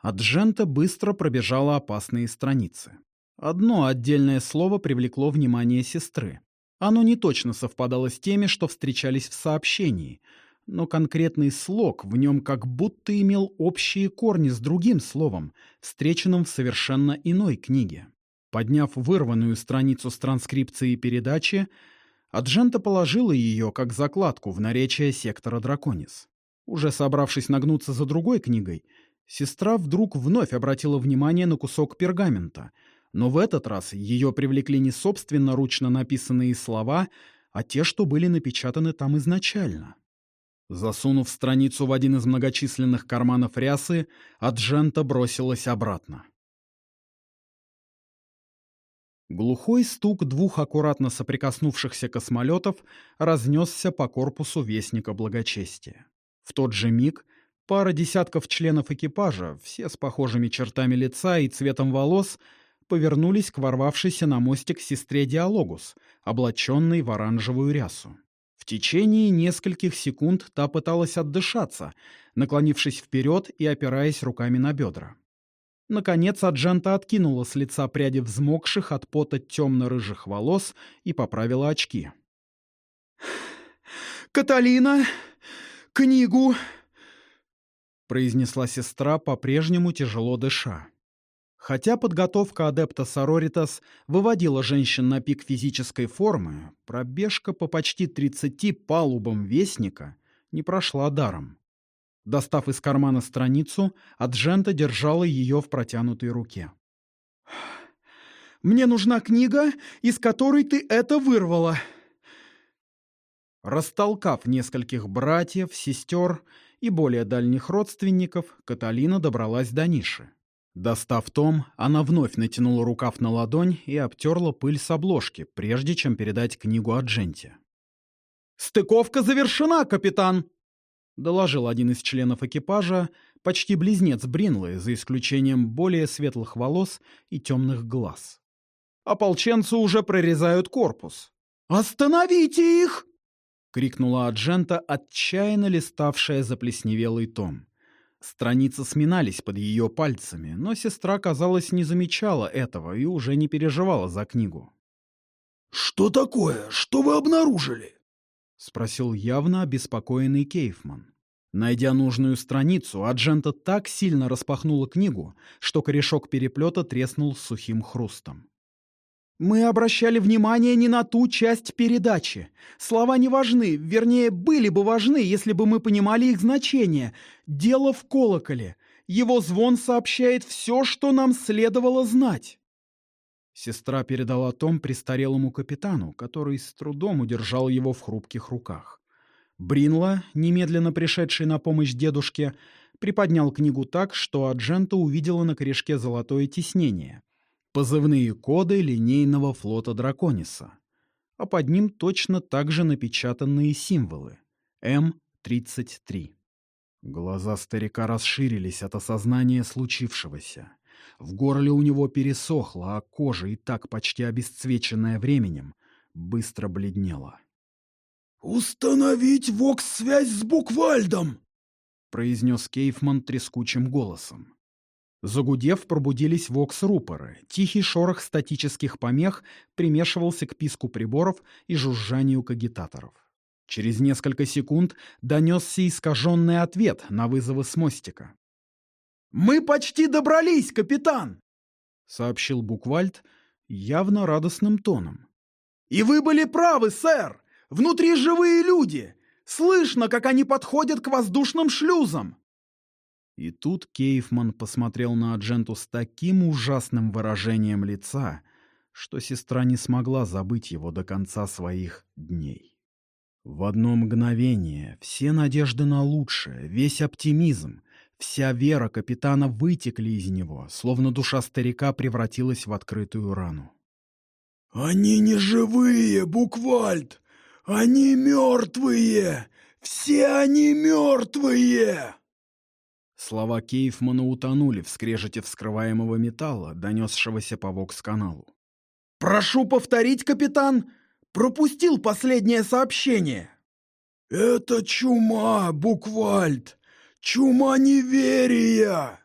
Аджента быстро пробежала опасные страницы. Одно отдельное слово привлекло внимание сестры. Оно не точно совпадало с теми, что встречались в сообщении, но конкретный слог в нем как будто имел общие корни с другим словом, встреченным в совершенно иной книге. Подняв вырванную страницу с транскрипцией передачи, Аджента положила ее как закладку в наречие сектора Драконис. Уже собравшись нагнуться за другой книгой, Сестра вдруг вновь обратила внимание на кусок пергамента, но в этот раз ее привлекли не собственноручно написанные слова, а те, что были напечатаны там изначально. Засунув страницу в один из многочисленных карманов рясы, Аджента бросилась обратно. Глухой стук двух аккуратно соприкоснувшихся космолетов разнесся по корпусу Вестника Благочестия. В тот же миг пара десятков членов экипажа, все с похожими чертами лица и цветом волос, повернулись к ворвавшейся на мостик сестре Диалогус, облаченной в оранжевую рясу. В течение нескольких секунд та пыталась отдышаться, наклонившись вперед и опираясь руками на бедра. Наконец Аджента откинула с лица пряди взмокших от пота темно-рыжих волос и поправила очки. «Каталина! Книгу!» произнесла сестра, по-прежнему тяжело дыша. Хотя подготовка адепта Сороритас выводила женщин на пик физической формы, пробежка по почти 30 палубам Вестника не прошла даром. Достав из кармана страницу, Аджента держала ее в протянутой руке. «Мне нужна книга, из которой ты это вырвала!» Растолкав нескольких братьев, сестер и более дальних родственников, Каталина добралась до ниши. Достав том, она вновь натянула рукав на ладонь и обтерла пыль с обложки, прежде чем передать книгу Адженте. «Стыковка завершена, капитан!» — доложил один из членов экипажа, почти близнец Бринлы, за исключением более светлых волос и темных глаз. «Ополченцы уже прорезают корпус». «Остановите их!» — крикнула Аджента, отчаянно листавшая заплесневелый том. Страницы сминались под ее пальцами, но сестра, казалось, не замечала этого и уже не переживала за книгу. «Что такое? Что вы обнаружили?» — спросил явно обеспокоенный Кейфман. Найдя нужную страницу, Аджента так сильно распахнула книгу, что корешок переплета треснул сухим хрустом. «Мы обращали внимание не на ту часть передачи. Слова не важны, вернее, были бы важны, если бы мы понимали их значение. Дело в колоколе. Его звон сообщает все, что нам следовало знать». Сестра передала том престарелому капитану, который с трудом удержал его в хрупких руках. Бринла, немедленно пришедший на помощь дедушке, приподнял книгу так, что Аджента увидела на корешке золотое тиснение. Позывные коды линейного флота Дракониса. А под ним точно так же напечатанные символы. М-33. Глаза старика расширились от осознания случившегося. В горле у него пересохло, а кожа, и так почти обесцвеченная временем, быстро бледнела. «Установить вокс-связь с Буквальдом!» — произнес Кейфман трескучим голосом. Загудев, пробудились вокс-рупоры. Тихий шорох статических помех примешивался к писку приборов и жужжанию кагитаторов. Через несколько секунд донесся искаженный ответ на вызовы с мостика. «Мы почти добрались, капитан!» — сообщил Буквальд явно радостным тоном. «И вы были правы, сэр! Внутри живые люди! Слышно, как они подходят к воздушным шлюзам!» И тут Кейфман посмотрел на Адженту с таким ужасным выражением лица, что сестра не смогла забыть его до конца своих дней. В одно мгновение все надежды на лучшее, весь оптимизм, Вся вера капитана вытекли из него, словно душа старика превратилась в открытую рану. «Они не живые, Буквальд! Они мертвые! Все они мертвые!» Слова Кейфмана утонули в скрежете вскрываемого металла, донесшегося по вокс-каналу. «Прошу повторить, капитан! Пропустил последнее сообщение!» «Это чума, Буквальд! Чума неверия!»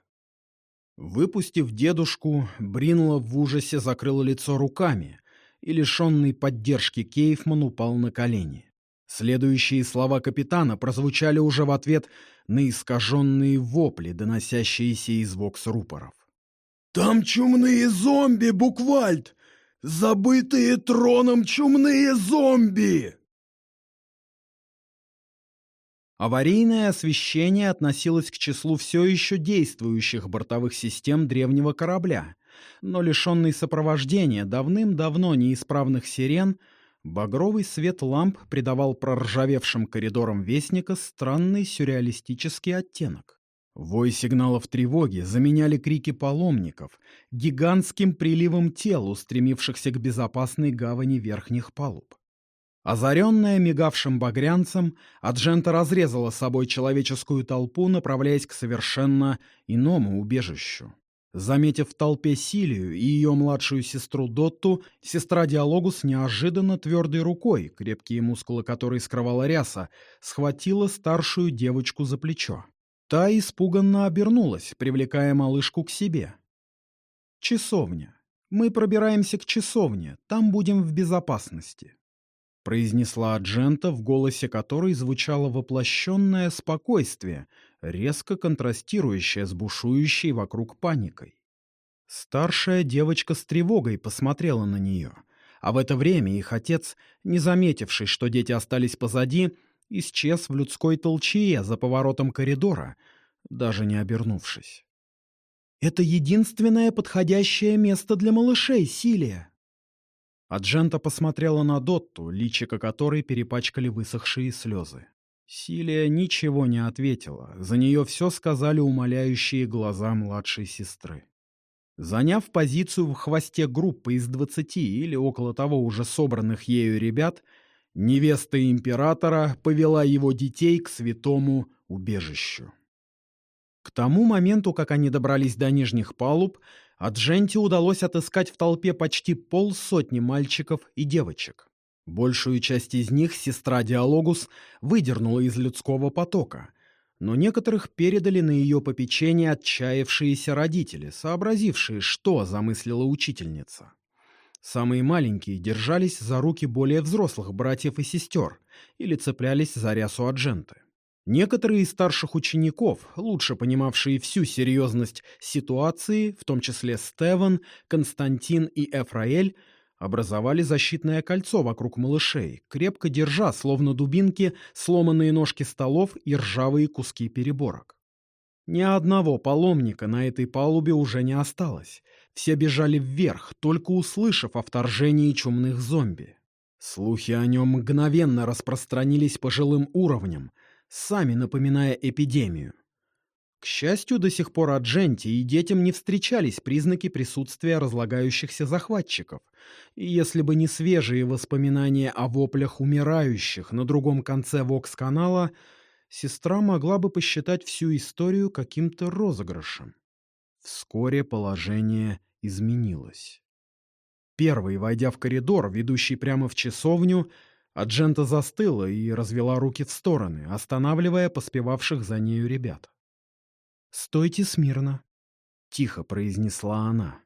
Выпустив дедушку, Бринла в ужасе закрыл лицо руками, и лишенный поддержки Кейфман упал на колени. Следующие слова капитана прозвучали уже в ответ на искаженные вопли, доносящиеся из вокс-рупоров. «Там чумные зомби, Буквальд! Забытые троном чумные зомби!» Аварийное освещение относилось к числу все еще действующих бортовых систем древнего корабля, но лишенный сопровождения давным-давно неисправных сирен, багровый свет ламп придавал проржавевшим коридорам Вестника странный сюрреалистический оттенок. Вой сигналов тревоги заменяли крики паломников гигантским приливом тел, устремившихся к безопасной гавани верхних палуб. Озаренная мигавшим багрянцем, Аджента разрезала собой человеческую толпу, направляясь к совершенно иному убежищу. Заметив в толпе Силию и ее младшую сестру Дотту, сестра Диалогус неожиданно твердой рукой, крепкие мускулы которой скрывала ряса, схватила старшую девочку за плечо. Та испуганно обернулась, привлекая малышку к себе. «Часовня. Мы пробираемся к часовне, там будем в безопасности», — произнесла Аджента, в голосе которой звучало воплощенное спокойствие, резко контрастирующее с бушующей вокруг паникой. Старшая девочка с тревогой посмотрела на нее, а в это время их отец, не заметивший, что дети остались позади, — исчез в людской толчее за поворотом коридора, даже не обернувшись. «Это единственное подходящее место для малышей, Силия!» Аджента посмотрела на Дотту, личико которой перепачкали высохшие слезы. Силия ничего не ответила, за нее все сказали умоляющие глаза младшей сестры. Заняв позицию в хвосте группы из двадцати или около того уже собранных ею ребят, невеста императора повела его детей к святому убежищу. К тому моменту, как они добрались до нижних палуб, Адженте удалось отыскать в толпе почти полсотни мальчиков и девочек. Большую часть из них сестра Диалогус выдернула из людского потока, но некоторых передали на ее попечение отчаявшиеся родители, сообразившие, что замыслила учительница. Самые маленькие держались за руки более взрослых братьев и сестер или цеплялись за рясу адженты. Некоторые из старших учеников, лучше понимавшие всю серьезность ситуации, в том числе Стеван, Константин и Эфраэль, образовали защитное кольцо вокруг малышей, крепко держа, словно дубинки, сломанные ножки столов и ржавые куски переборок. Ни одного паломника на этой палубе уже не осталось, все бежали вверх, только услышав о вторжении чумных зомби. Слухи о нем мгновенно распространились по жилым уровням, сами напоминая эпидемию. К счастью, до сих пор от Дженти и детям не встречались признаки присутствия разлагающихся захватчиков, и если бы не свежие воспоминания о воплях умирающих на другом конце вокс-канала, сестра могла бы посчитать всю историю каким-то розыгрышем. Вскоре положение изменилось. Первый, войдя в коридор, ведущий прямо в часовню, Аджента застыла и развела руки в стороны, останавливая поспевавших за нею ребят. «Стойте смирно», — тихо произнесла она.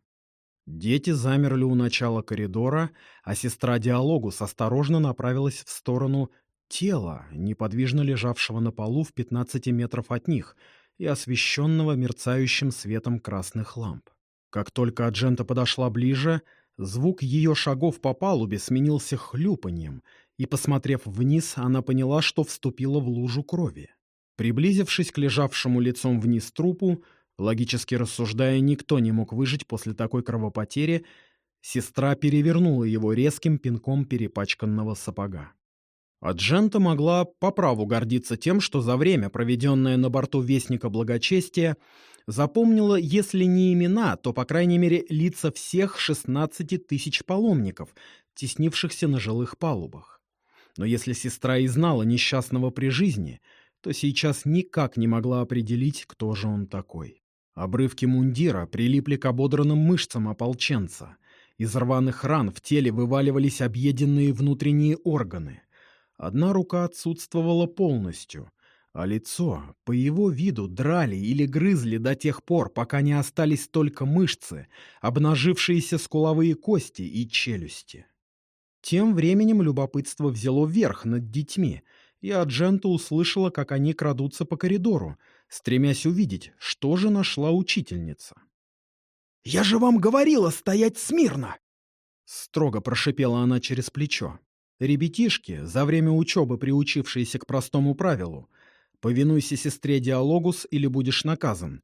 Дети замерли у начала коридора, а сестра Диалогус осторожно направилась в сторону тела, неподвижно лежавшего на полу в 15 метров от них и освещенного мерцающим светом красных ламп. Как только Аджента подошла ближе, звук ее шагов по палубе сменился хлюпаньем, и, посмотрев вниз, она поняла, что вступила в лужу крови. Приблизившись к лежавшему лицом вниз трупу, логически рассуждая, никто не мог выжить после такой кровопотери, сестра перевернула его резким пинком перепачканного сапога. Аджента могла по праву гордиться тем, что за время, проведенное на борту Вестника Благочестия, запомнила, если не имена, то, по крайней мере, лица всех 16 тысяч паломников, теснившихся на жилых палубах. Но если сестра и знала несчастного при жизни, то сейчас никак не могла определить, кто же он такой. Обрывки мундира прилипли к ободранным мышцам ополченца. Из рваных ран в теле вываливались объеденные внутренние органы. Одна рука отсутствовала полностью — а лицо, по его виду, драли или грызли до тех пор, пока не остались только мышцы, обнажившиеся скуловые кости и челюсти. Тем временем любопытство взяло верх над детьми, и Аджента услышала, как они крадутся по коридору, стремясь увидеть, что же нашла учительница. «Я же вам говорила стоять смирно!» Строго прошипела она через плечо. Ребятишки, за время учебы приучившиеся к простому правилу, Повинуйся сестре Диалогус или будешь наказан.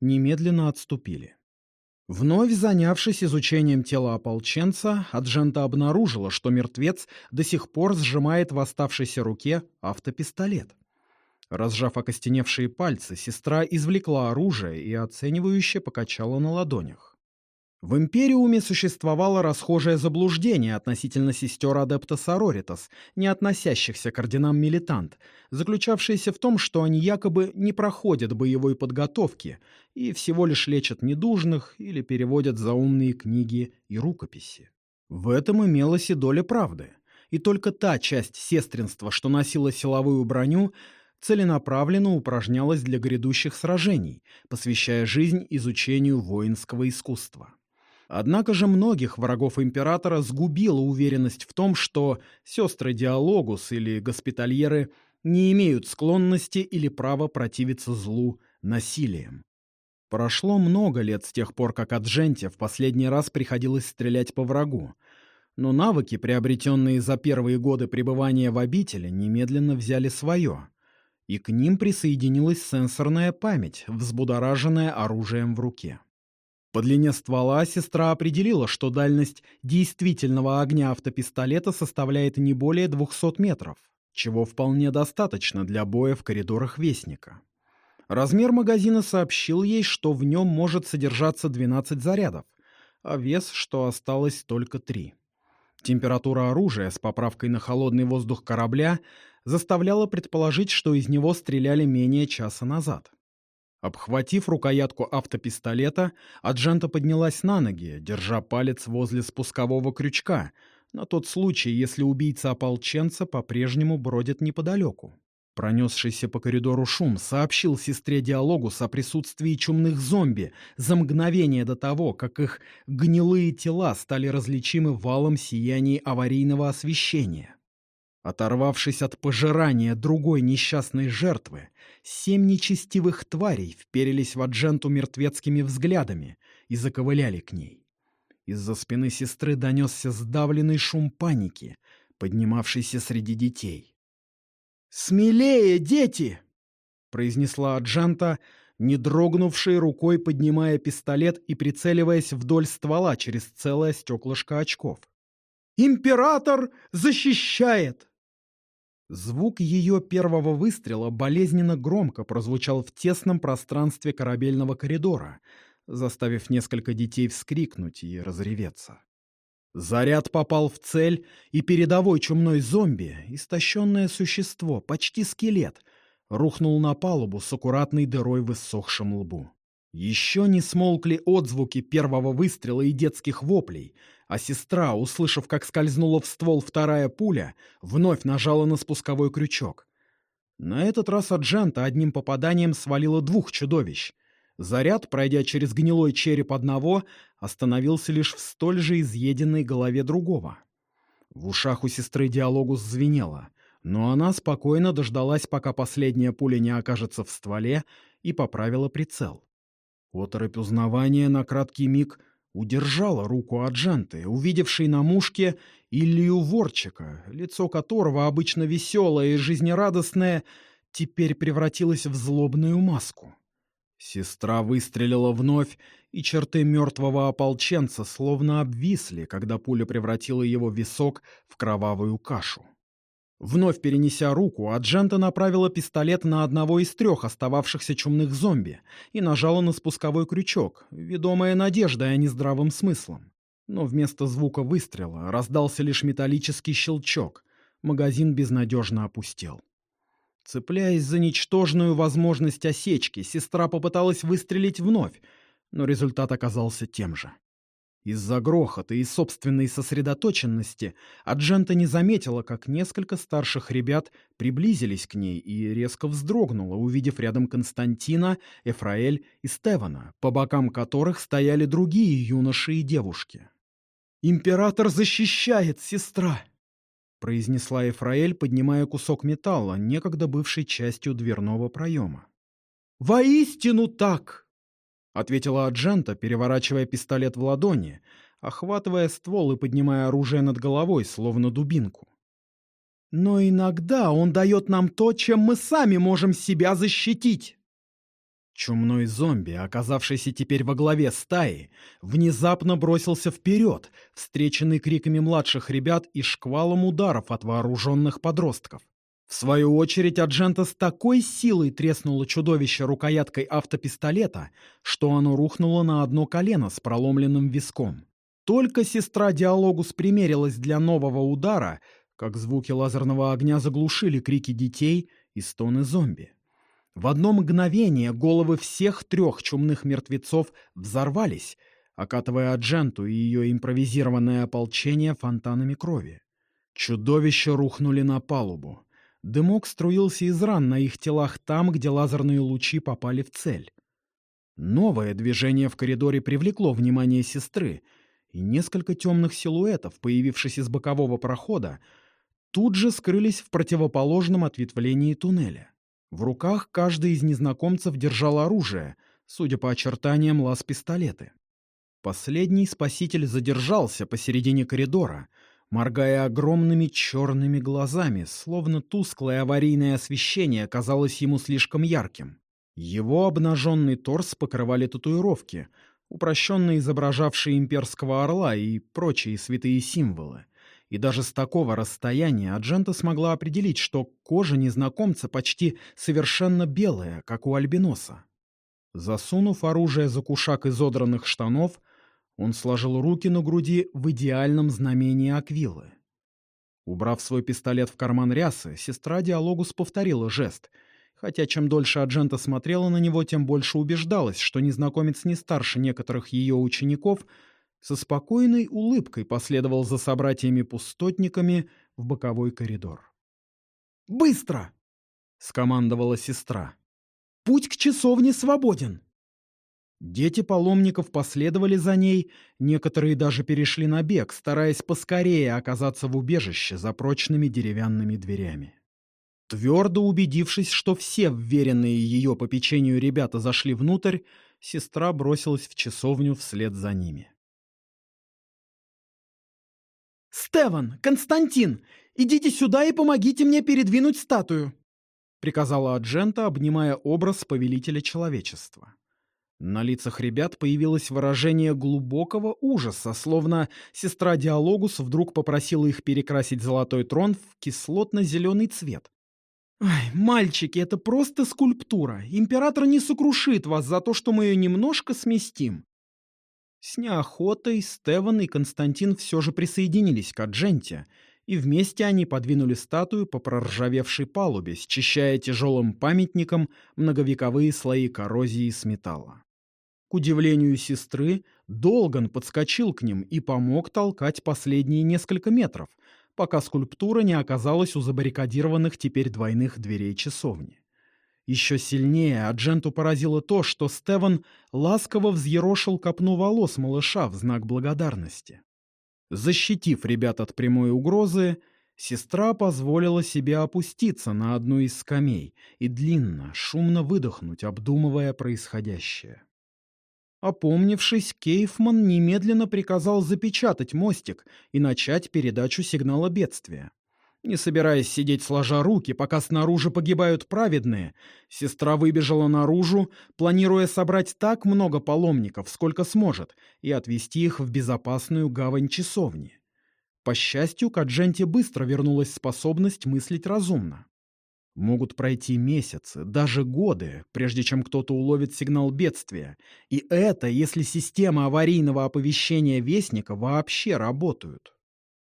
Немедленно отступили. Вновь занявшись изучением тела ополченца, Аджента обнаружила, что мертвец до сих пор сжимает в оставшейся руке автопистолет. Разжав окостеневшие пальцы, сестра извлекла оружие и оценивающе покачала на ладонях. В Империуме существовало расхожее заблуждение относительно сестер Адепта Сороритас, не относящихся к орденам Милитант, заключавшееся в том, что они якобы не проходят боевой подготовки и всего лишь лечат недужных или переводят заумные книги и рукописи. В этом имелась и доля правды, и только та часть сестринства, что носила силовую броню, целенаправленно упражнялась для грядущих сражений, посвящая жизнь изучению воинского искусства. Однако же многих врагов императора сгубила уверенность в том, что сестры Диалогус или госпитальеры не имеют склонности или права противиться злу насилием. Прошло много лет с тех пор, как Адженте в последний раз приходилось стрелять по врагу, но навыки, приобретенные за первые годы пребывания в обители, немедленно взяли свое, и к ним присоединилась сенсорная память, взбудораженная оружием в руке. По длине ствола сестра определила, что дальность действительного огня автопистолета составляет не более 200 метров, чего вполне достаточно для боя в коридорах Вестника. Размер магазина сообщил ей, что в нем может содержаться 12 зарядов, а вес, что осталось только 3. Температура оружия с поправкой на холодный воздух корабля заставляла предположить, что из него стреляли менее часа назад. Обхватив рукоятку автопистолета, Аджента поднялась на ноги, держа палец возле спускового крючка, на тот случай, если убийца ополченца по-прежнему бродит неподалеку. Пронесшийся по коридору шум сообщил сестре Диалогус о присутствии чумных зомби за мгновение до того, как их гнилые тела стали различимы валом сияний аварийного освещения. Оторвавшись от пожирания другой несчастной жертвы, семь нечестивых тварей вперились в Адженту мертвецкими взглядами и заковыляли к ней. Из-за спины сестры донесся сдавленный шум паники, поднимавшийся среди детей. «Смелее, дети!» — произнесла Аджента, не дрогнувшей рукой поднимая пистолет и прицеливаясь вдоль ствола через целое стеклышко очков. «Император защищает!» Звук ее первого выстрела болезненно громко прозвучал в тесном пространстве корабельного коридора, заставив несколько детей вскрикнуть и разреветься. Заряд попал в цель, и передовой чумной зомби, истощенное существо, почти скелет, рухнул на палубу с аккуратной дырой в иссохшем лбу. Еще не смолкли отзвуки первого выстрела и детских воплей, а сестра, услышав, как скользнула в ствол вторая пуля, вновь нажала на спусковой крючок. На этот раз Аджента одним попаданием свалила двух чудовищ. Заряд, пройдя через гнилой череп одного, остановился лишь в столь же изъеденной голове другого. В ушах у сестры диалогу звенело, но она спокойно дождалась, пока последняя пуля не окажется в стволе, и поправила прицел. Оторопь узнавания на краткий миг удержала руку Аджанты, увидевшей на мушке Илью Ворчика, лицо которого, обычно веселое и жизнерадостное, теперь превратилось в злобную маску. Сестра выстрелила вновь, и черты мертвого ополченца словно обвисли, когда пуля превратила его висок в кровавую кашу. Вновь перенеся руку, Аджента направила пистолет на одного из трех остававшихся чумных зомби и нажала на спусковой крючок, ведомая надеждой, а не здравым смыслом. Но вместо звука выстрела раздался лишь металлический щелчок. Магазин безнадежно опустел. Цепляясь за ничтожную возможность осечки, сестра попыталась выстрелить вновь, но результат оказался тем же. Из-за грохота и собственной сосредоточенности Аджента не заметила, как несколько старших ребят приблизились к ней и резко вздрогнула, увидев рядом Константина, Эфраэль и Стевана, по бокам которых стояли другие юноши и девушки. «Император защищает, сестра!» произнесла Эфраэль, поднимая кусок металла, некогда бывшей частью дверного проема. «Воистину так!» Ответила Аджента, переворачивая пистолет в ладони, охватывая ствол и поднимая оружие над головой, словно дубинку. Но иногда он дает нам то, чем мы сами можем себя защитить. Чумной зомби, оказавшийся теперь во главе стаи, внезапно бросился вперед, встреченный криками младших ребят и шквалом ударов от вооруженных подростков. В свою очередь, Аджента с такой силой треснуло чудовище рукояткой автопистолета, что оно рухнуло на одно колено с проломленным виском. Только сестра Диалогус примерилась для нового удара, как звуки лазерного огня заглушили крики детей и стоны зомби. В одно мгновение головы всех трех чумных мертвецов взорвались, окатывая Адженту и ее импровизированное ополчение фонтанами крови. Чудовища рухнули на палубу. Дымок струился из ран на их телах там, где лазерные лучи попали в цель. Новое движение в коридоре привлекло внимание сестры, и несколько темных силуэтов, появившись из бокового прохода, тут же скрылись в противоположном ответвлении туннеля. В руках каждый из незнакомцев держал оружие, судя по очертаниям лаз-пистолеты. Последний спаситель задержался посередине коридора, моргая огромными черными глазами, словно тусклое аварийное освещение казалось ему слишком ярким. Его обнаженный торс покрывали татуировки, упрощенно изображавшие имперского орла и прочие святые символы. И даже с такого расстояния Аджента смогла определить, что кожа незнакомца почти совершенно белая, как у альбиноса. Засунув оружие за кушак изодранных штанов, он сложил руки на груди в идеальном знамении Аквилы. Убрав свой пистолет в карман рясы, сестра Диалогус повторила жест, хотя чем дольше Аджента смотрела на него, тем больше убеждалась, что незнакомец не старше некоторых ее учеников, со спокойной улыбкой последовал за собратьями-пустотниками в боковой коридор. «Быстро!» — скомандовала сестра. «Путь к часовне свободен!» Дети паломников последовали за ней, некоторые даже перешли на бег, стараясь поскорее оказаться в убежище за прочными деревянными дверями. Твердо убедившись, что все вверенные ее попечению ребята зашли внутрь, сестра бросилась в часовню вслед за ними. «Стеван! Константин! Идите сюда и помогите мне передвинуть статую!» — приказала Аджента, обнимая образ повелителя человечества. На лицах ребят появилось выражение глубокого ужаса, словно сестра Диалогус вдруг попросила их перекрасить золотой трон в кислотно-зеленый цвет. «Ай, мальчики, это просто скульптура. Император не сокрушит вас за то, что мы ее немножко сместим». С неохотой Стеван и Константин все же присоединились к Адженте, и вместе они подвинули статую по проржавевшей палубе, счищая тяжелым памятником многовековые слои коррозии с металла. К удивлению сестры, Долган подскочил к ним и помог толкать последние несколько метров, пока скульптура не оказалась у забаррикадированных теперь двойных дверей часовни. Еще сильнее Адженту поразило то, что Стеван ласково взъерошил копну волос малыша в знак благодарности. Защитив ребят от прямой угрозы, сестра позволила себе опуститься на одну из скамей и длинно, шумно выдохнуть, обдумывая происходящее. Опомнившись, Кейфман немедленно приказал запечатать мостик и начать передачу сигнала бедствия. Не собираясь сидеть сложа руки, пока снаружи погибают праведные, сестра выбежала наружу, планируя собрать так много паломников, сколько сможет, и отвезти их в безопасную гавань часовни. По счастью, к Адженте быстро вернулась способность мыслить разумно. Могут пройти месяцы, даже годы, прежде чем кто-то уловит сигнал бедствия. И это, если система аварийного оповещения Вестника вообще работают.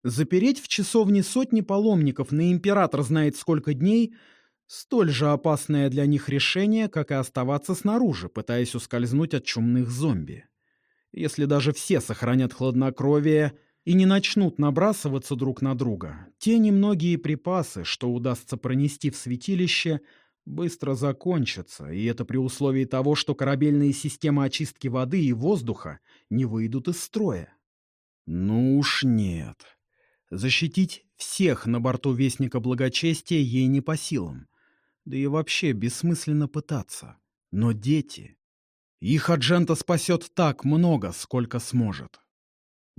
Запереть в часовне сотни паломников на император знает сколько дней – столь же опасное для них решение, как и оставаться снаружи, пытаясь ускользнуть от чумных зомби. Если даже все сохранят хладнокровие – и не начнут набрасываться друг на друга, те немногие припасы, что удастся пронести в святилище, быстро закончатся, и это при условии того, что корабельные системы очистки воды и воздуха не выйдут из строя. Ну уж нет. Защитить всех на борту Вестника Благочестия ей не по силам. Да и вообще бессмысленно пытаться. Но дети... Их Аджента спасет так много, сколько сможет.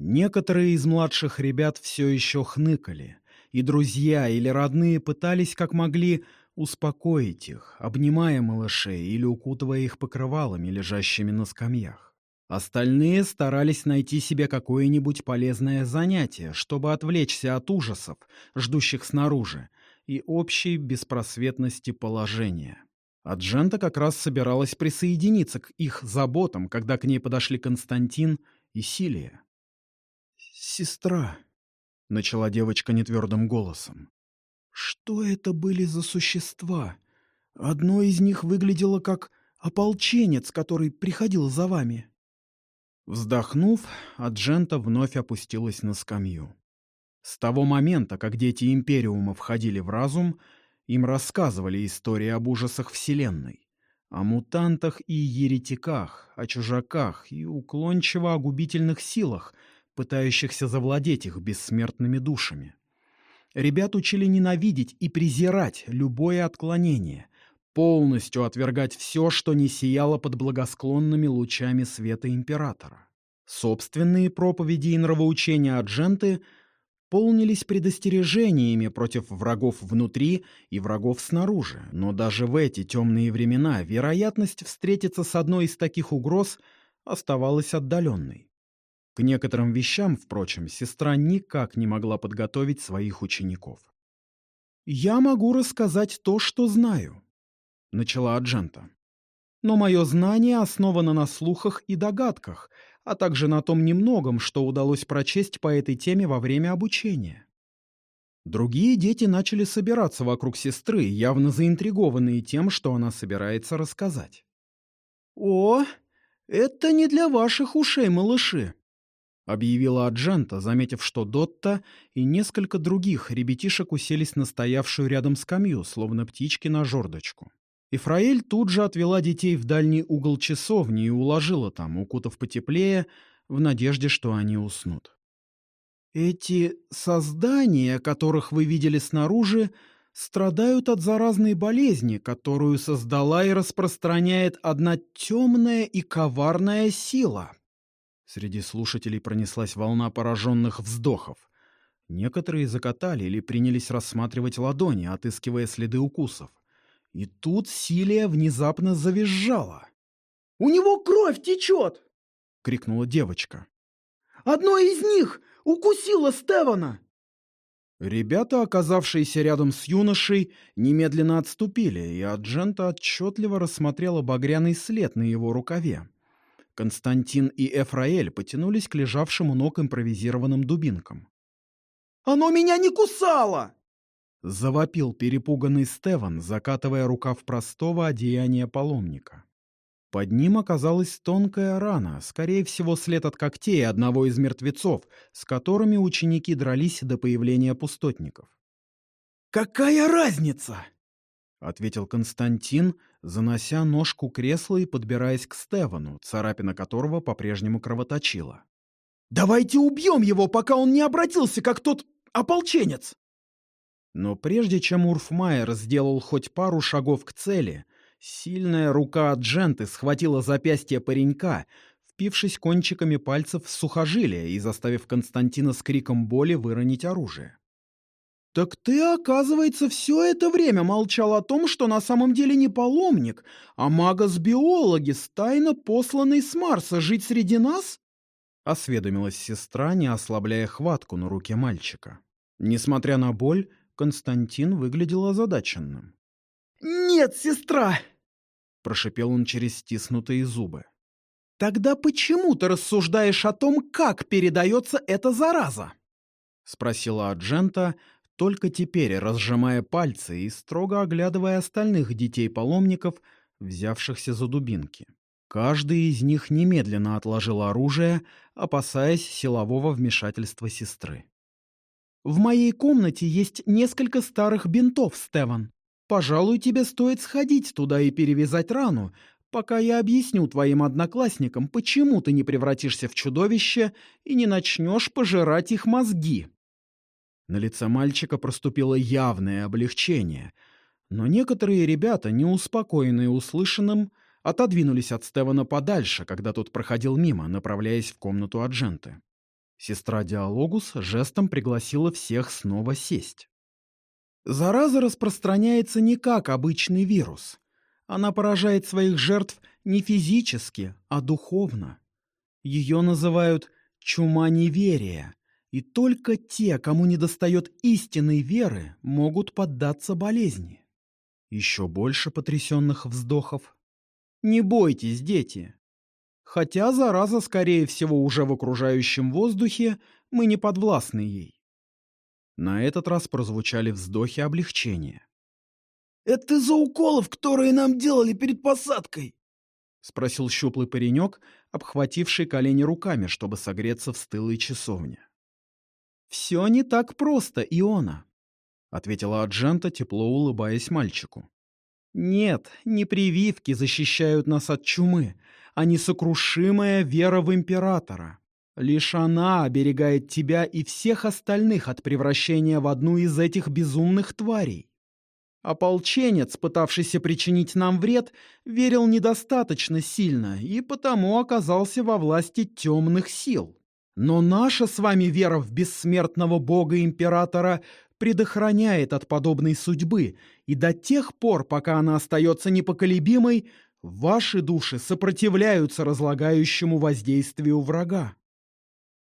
Некоторые из младших ребят все еще хныкали, и друзья или родные пытались как могли успокоить их, обнимая малышей или укутывая их покрывалами, лежащими на скамьях. Остальные старались найти себе какое-нибудь полезное занятие, чтобы отвлечься от ужасов, ждущих снаружи, и общей беспросветности положения. А Джента как раз собиралась присоединиться к их заботам, когда к ней подошли Константин и Силия. «Сестра», — начала девочка нетвердым голосом, — «что это были за существа? Одно из них выглядело как ополченец, который приходил за вами». Вздохнув, Аджента вновь опустилась на скамью. С того момента, как дети Империума входили в разум, им рассказывали истории об ужасах Вселенной, о мутантах и еретиках, о чужаках и уклончиво о губительных силах, пытающихся завладеть их бессмертными душами. Ребят учили ненавидеть и презирать любое отклонение, полностью отвергать все, что не сияло под благосклонными лучами света Императора. Собственные проповеди и нравоучения Адженты – полнились предостережениями против врагов внутри и врагов снаружи, но даже в эти темные времена вероятность встретиться с одной из таких угроз оставалась отдаленной. К некоторым вещам, впрочем, сестра никак не могла подготовить своих учеников. «Я могу рассказать то, что знаю», — начала Аджента. «Но мое знание основано на слухах и догадках, а также на том немногом, что удалось прочесть по этой теме во время обучения. Другие дети начали собираться вокруг сестры, явно заинтригованные тем, что она собирается рассказать. «О, это не для ваших ушей, малыши!» — объявила Аджента, заметив, что Дотта и несколько других ребятишек уселись на стоявшую рядом скамью, словно птички на жердочку. Ифраэль тут же отвела детей в дальний угол часовни и уложила там, укутав потеплее, в надежде, что они уснут. «Эти создания, которых вы видели снаружи, страдают от заразной болезни, которую создала и распространяет одна темная и коварная сила». Среди слушателей пронеслась волна пораженных вздохов. Некоторые закатали или принялись рассматривать ладони, отыскивая следы укусов. И тут Силия внезапно завизжала. «У него кровь течет!» — крикнула девочка. «Одно из них укусило Стевана!» Ребята, оказавшиеся рядом с юношей, немедленно отступили, и Аджента отчетливо рассмотрела багряный след на его рукаве. Константин и Эфраэль потянулись к лежавшему ног импровизированным дубинкам. «Оно меня не кусало!» — завопил перепуганный Стеван, закатывая рукав простого одеяния паломника. Под ним оказалась тонкая рана, скорее всего, след от когтей одного из мертвецов, с которыми ученики дрались до появления пустотников. «Какая разница?» — ответил Константин, занося ножку кресла и подбираясь к Стевану, царапина которого по-прежнему кровоточила. «Давайте убьем его, пока он не обратился, как тот ополченец!» Но прежде чем Урфмайер сделал хоть пару шагов к цели, сильная рука Дженты схватила запястье паренька, впившись кончиками пальцев в сухожилие и заставив Константина с криком боли выронить оружие. «Так ты, оказывается, все это время молчал о том, что на самом деле не паломник, а магос-биологи, тайно посланный с Марса жить среди нас?» — осведомилась сестра, не ослабляя хватку на руке мальчика. Несмотря на боль, Константин выглядел озадаченным. «Нет, сестра!» — прошипел он через стиснутые зубы. «Тогда почему ты рассуждаешь о том, как передается эта зараза?» — спросила Аджента, только теперь разжимая пальцы и строго оглядывая остальных детей-паломников, взявшихся за дубинки. Каждый из них немедленно отложил оружие, опасаясь силового вмешательства сестры. В моей комнате есть несколько старых бинтов, Стеван. Пожалуй, тебе стоит сходить туда и перевязать рану, пока я объясню твоим одноклассникам, почему ты не превратишься в чудовище и не начнешь пожирать их мозги». На лице мальчика проступило явное облегчение, но некоторые ребята, неуспокоенные услышанным, отодвинулись от Стевана подальше, когда тот проходил мимо, направляясь в комнату Адженты. Сестра Диалогус жестом пригласила всех снова сесть. Зараза распространяется не как обычный вирус. Она поражает своих жертв не физически, а духовно. Ее называют чума неверия, И только те, кому недостает истинной веры, могут поддаться болезни. Еще больше потрясенных вздохов. Не бойтесь, дети. Хотя зараза, скорее всего, уже в окружающем воздухе, мы не подвластны ей. На этот раз прозвучали вздохи облегчения. «Это из-за уколов, которые нам делали перед посадкой?» — спросил щуплый паренек, обхвативший колени руками, чтобы согреться в стылой часовне. «Все не так просто, Иона», — ответила Аджента, тепло улыбаясь мальчику. «Нет, не прививки защищают нас от чумы, а несокрушимая вера в императора. Лишь она оберегает тебя и всех остальных от превращения в одну из этих безумных тварей. Ополченец, пытавшийся причинить нам вред, верил недостаточно сильно и потому оказался во власти темных сил. Но наша с вами вера в бессмертного бога-императора предохраняет от подобной судьбы, и до тех пор, пока она остается непоколебимой, ваши души сопротивляются разлагающему воздействию врага.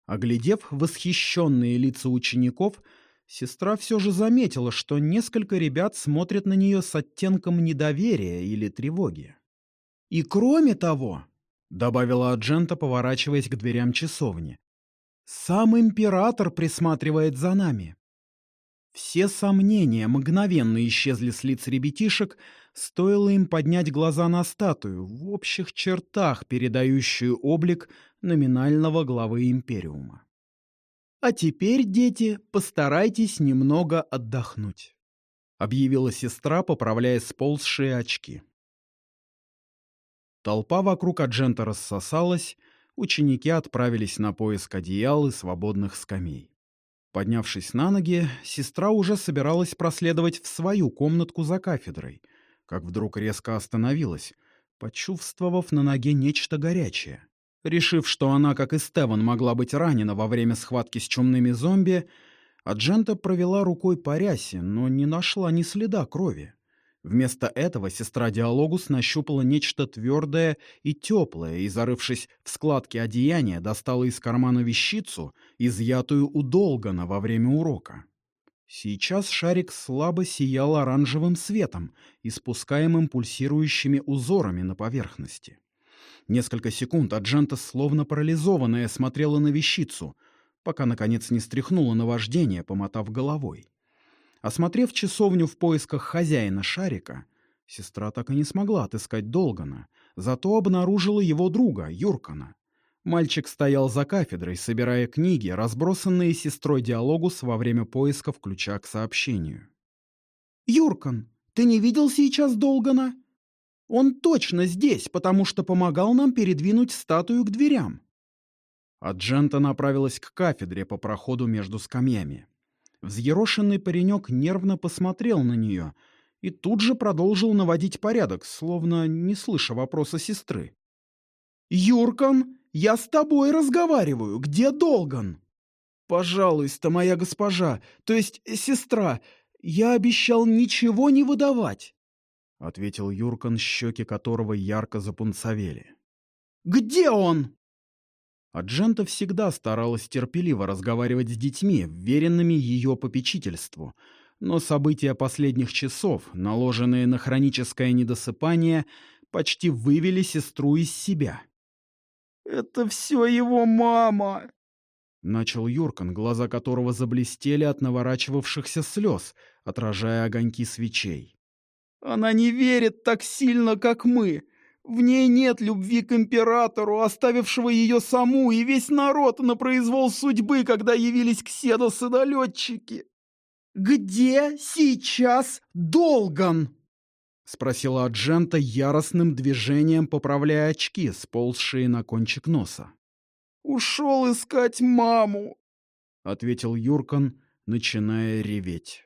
Оглядев восхищенные лица учеников, сестра все же заметила, что несколько ребят смотрят на нее с оттенком недоверия или тревоги. «И кроме того», — добавила Аджента, поворачиваясь к дверям часовни, — «сам император присматривает за нами». Все сомнения мгновенно исчезли с лиц ребятишек, стоило им поднять глаза на статую, в общих чертах передающую облик номинального главы Империума. «А теперь, дети, постарайтесь немного отдохнуть», — объявила сестра, поправляя сползшие очки. Толпа вокруг Аджента рассосалась, ученики отправились на поиск одеял и свободных скамей. Поднявшись на ноги, сестра уже собиралась проследовать в свою комнатку за кафедрой, как вдруг резко остановилась, почувствовав на ноге нечто горячее. Решив, что она, как и Стеван, могла быть ранена во время схватки с чумными зомби, Аджента провела рукой по рясе, но не нашла ни следа крови. Вместо этого сестра Диалогус нащупала нечто твердое и теплое и, зарывшись в складки одеяния, достала из кармана вещицу, изъятую у Долгана во время урока. Сейчас шарик слабо сиял оранжевым светом, испускаемым пульсирующими узорами на поверхности. Несколько секунд Аджента, словно парализованная, смотрела на вещицу, пока, наконец, не стряхнула на вождение, помотав головой. Осмотрев часовню в поисках хозяина шарика, сестра так и не смогла отыскать Долгана, зато обнаружила его друга, Юркана. Мальчик стоял за кафедрой, собирая книги, разбросанные сестрой Диалогус во время поисков ключа к сообщению. «Юркан, ты не видел сейчас Долгана?» Он точно здесь, потому что помогал нам передвинуть статую к дверям. Аджента направилась к кафедре по проходу между скамьями. Взъерошенный паренек нервно посмотрел на нее и тут же продолжил наводить порядок, словно не слыша вопроса сестры. «Юркан, я с тобой разговариваю. Где Долган?» «Пожалуйста, моя госпожа, то есть сестра, я обещал ничего не выдавать. — ответил Юркан, щеки которого ярко запунцовели. «Где он?» Аджента всегда старалась терпеливо разговаривать с детьми, веренными ее попечительству, но события последних часов, наложенные на хроническое недосыпание, почти вывели сестру из себя. «Это все его мама!» Начал Юркан, глаза которого заблестели от наворачивавшихся слез, отражая огоньки свечей. Она не верит так сильно, как мы. В ней нет любви к императору, оставившего ее саму, и весь народ на произвол судьбы, когда явились ксеносыдолетчики. «Где сейчас Долган?» — спросила Аджента яростным движением, поправляя очки, сползшие на кончик носа. «Ушел искать маму», — ответил Юркан, начиная реветь.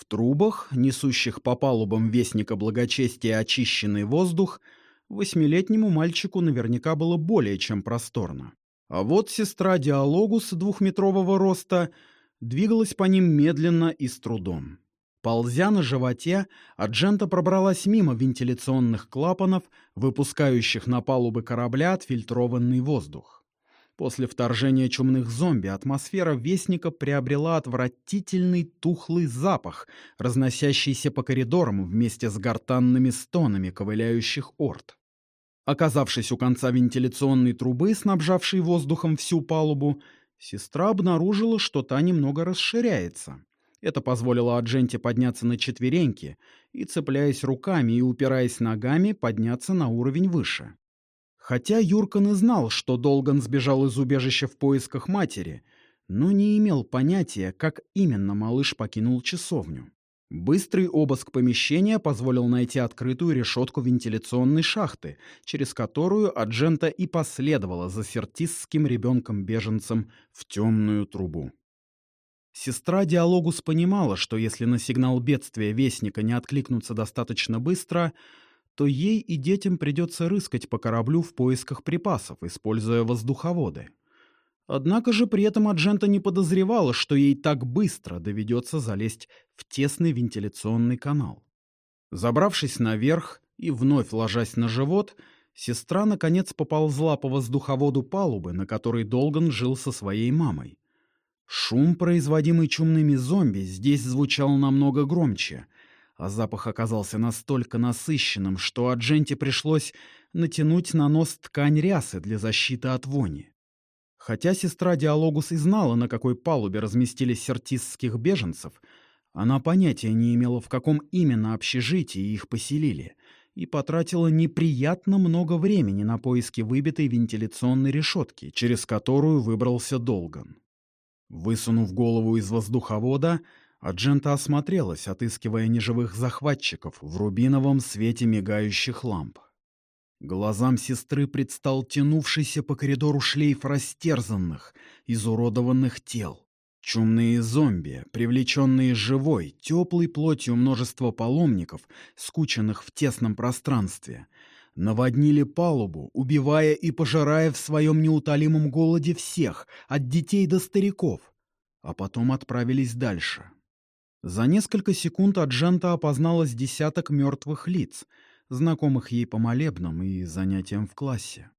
В трубах, несущих по палубам вестника благочестия очищенный воздух, восьмилетнему мальчику наверняка было более чем просторно. А вот сестра Диалогус двухметрового роста двигалась по ним медленно и с трудом. Ползя на животе, Аджента пробралась мимо вентиляционных клапанов, выпускающих на палубы корабля отфильтрованный воздух. После вторжения чумных зомби атмосфера Вестника приобрела отвратительный тухлый запах, разносящийся по коридорам вместе с гортанными стонами ковыляющих орд. Оказавшись у конца вентиляционной трубы, снабжавшей воздухом всю палубу, сестра обнаружила, что та немного расширяется. Это позволило Адженте подняться на четвереньки и, цепляясь руками и упираясь ногами, подняться на уровень выше. Хотя Юркан и знал, что Долган сбежал из убежища в поисках матери, но не имел понятия, как именно малыш покинул часовню. Быстрый обыск помещения позволил найти открытую решетку вентиляционной шахты, через которую Аджента и последовала за сертистским ребенком-беженцем в темную трубу. Сестра Диалогус понимала, что если на сигнал бедствия Вестника не откликнуться достаточно быстро, то ей и детям придется рыскать по кораблю в поисках припасов, используя воздуховоды. Однако же при этом Аджента не подозревала, что ей так быстро доведется залезть в тесный вентиляционный канал. Забравшись наверх и вновь ложась на живот, сестра наконец поползла по воздуховоду палубы, на которой Долган жил со своей мамой. Шум, производимый чумными зомби, здесь звучал намного громче — а запах оказался настолько насыщенным, что Адженте пришлось натянуть на нос ткань рясы для защиты от вони. Хотя сестра Диалогус и знала, на какой палубе разместились сертистских беженцев, она понятия не имела, в каком именно общежитии их поселили, и потратила неприятно много времени на поиски выбитой вентиляционной решетки, через которую выбрался Долган. Высунув голову из воздуховода, Аджента осмотрелась, отыскивая неживых захватчиков в рубиновом свете мигающих ламп. Глазам сестры предстал тянувшийся по коридору шлейф растерзанных, изуродованных тел. Чумные зомби, привлеченные живой, теплой плотью множества паломников, скученных в тесном пространстве, наводнили палубу, убивая и пожирая в своем неутолимом голоде всех, от детей до стариков, а потом отправились дальше. За несколько секунд Аджента опознала с десяток мертвых лиц, знакомых ей по молебнам и занятиям в классе.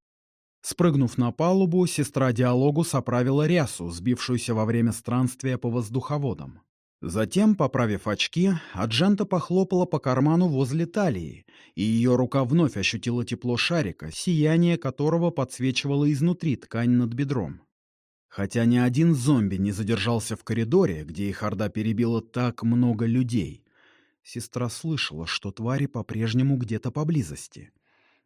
Спрыгнув на палубу, сестра диалогу соправила рясу, сбившуюся во время странствия по воздуховодам. Затем, поправив очки, Аджента похлопала по карману возле талии, и ее рука вновь ощутила тепло шарика, сияние которого подсвечивало изнутри ткань над бедром. Хотя ни один зомби не задержался в коридоре, где их орда перебила так много людей. Сестра слышала, что твари по-прежнему где-то поблизости.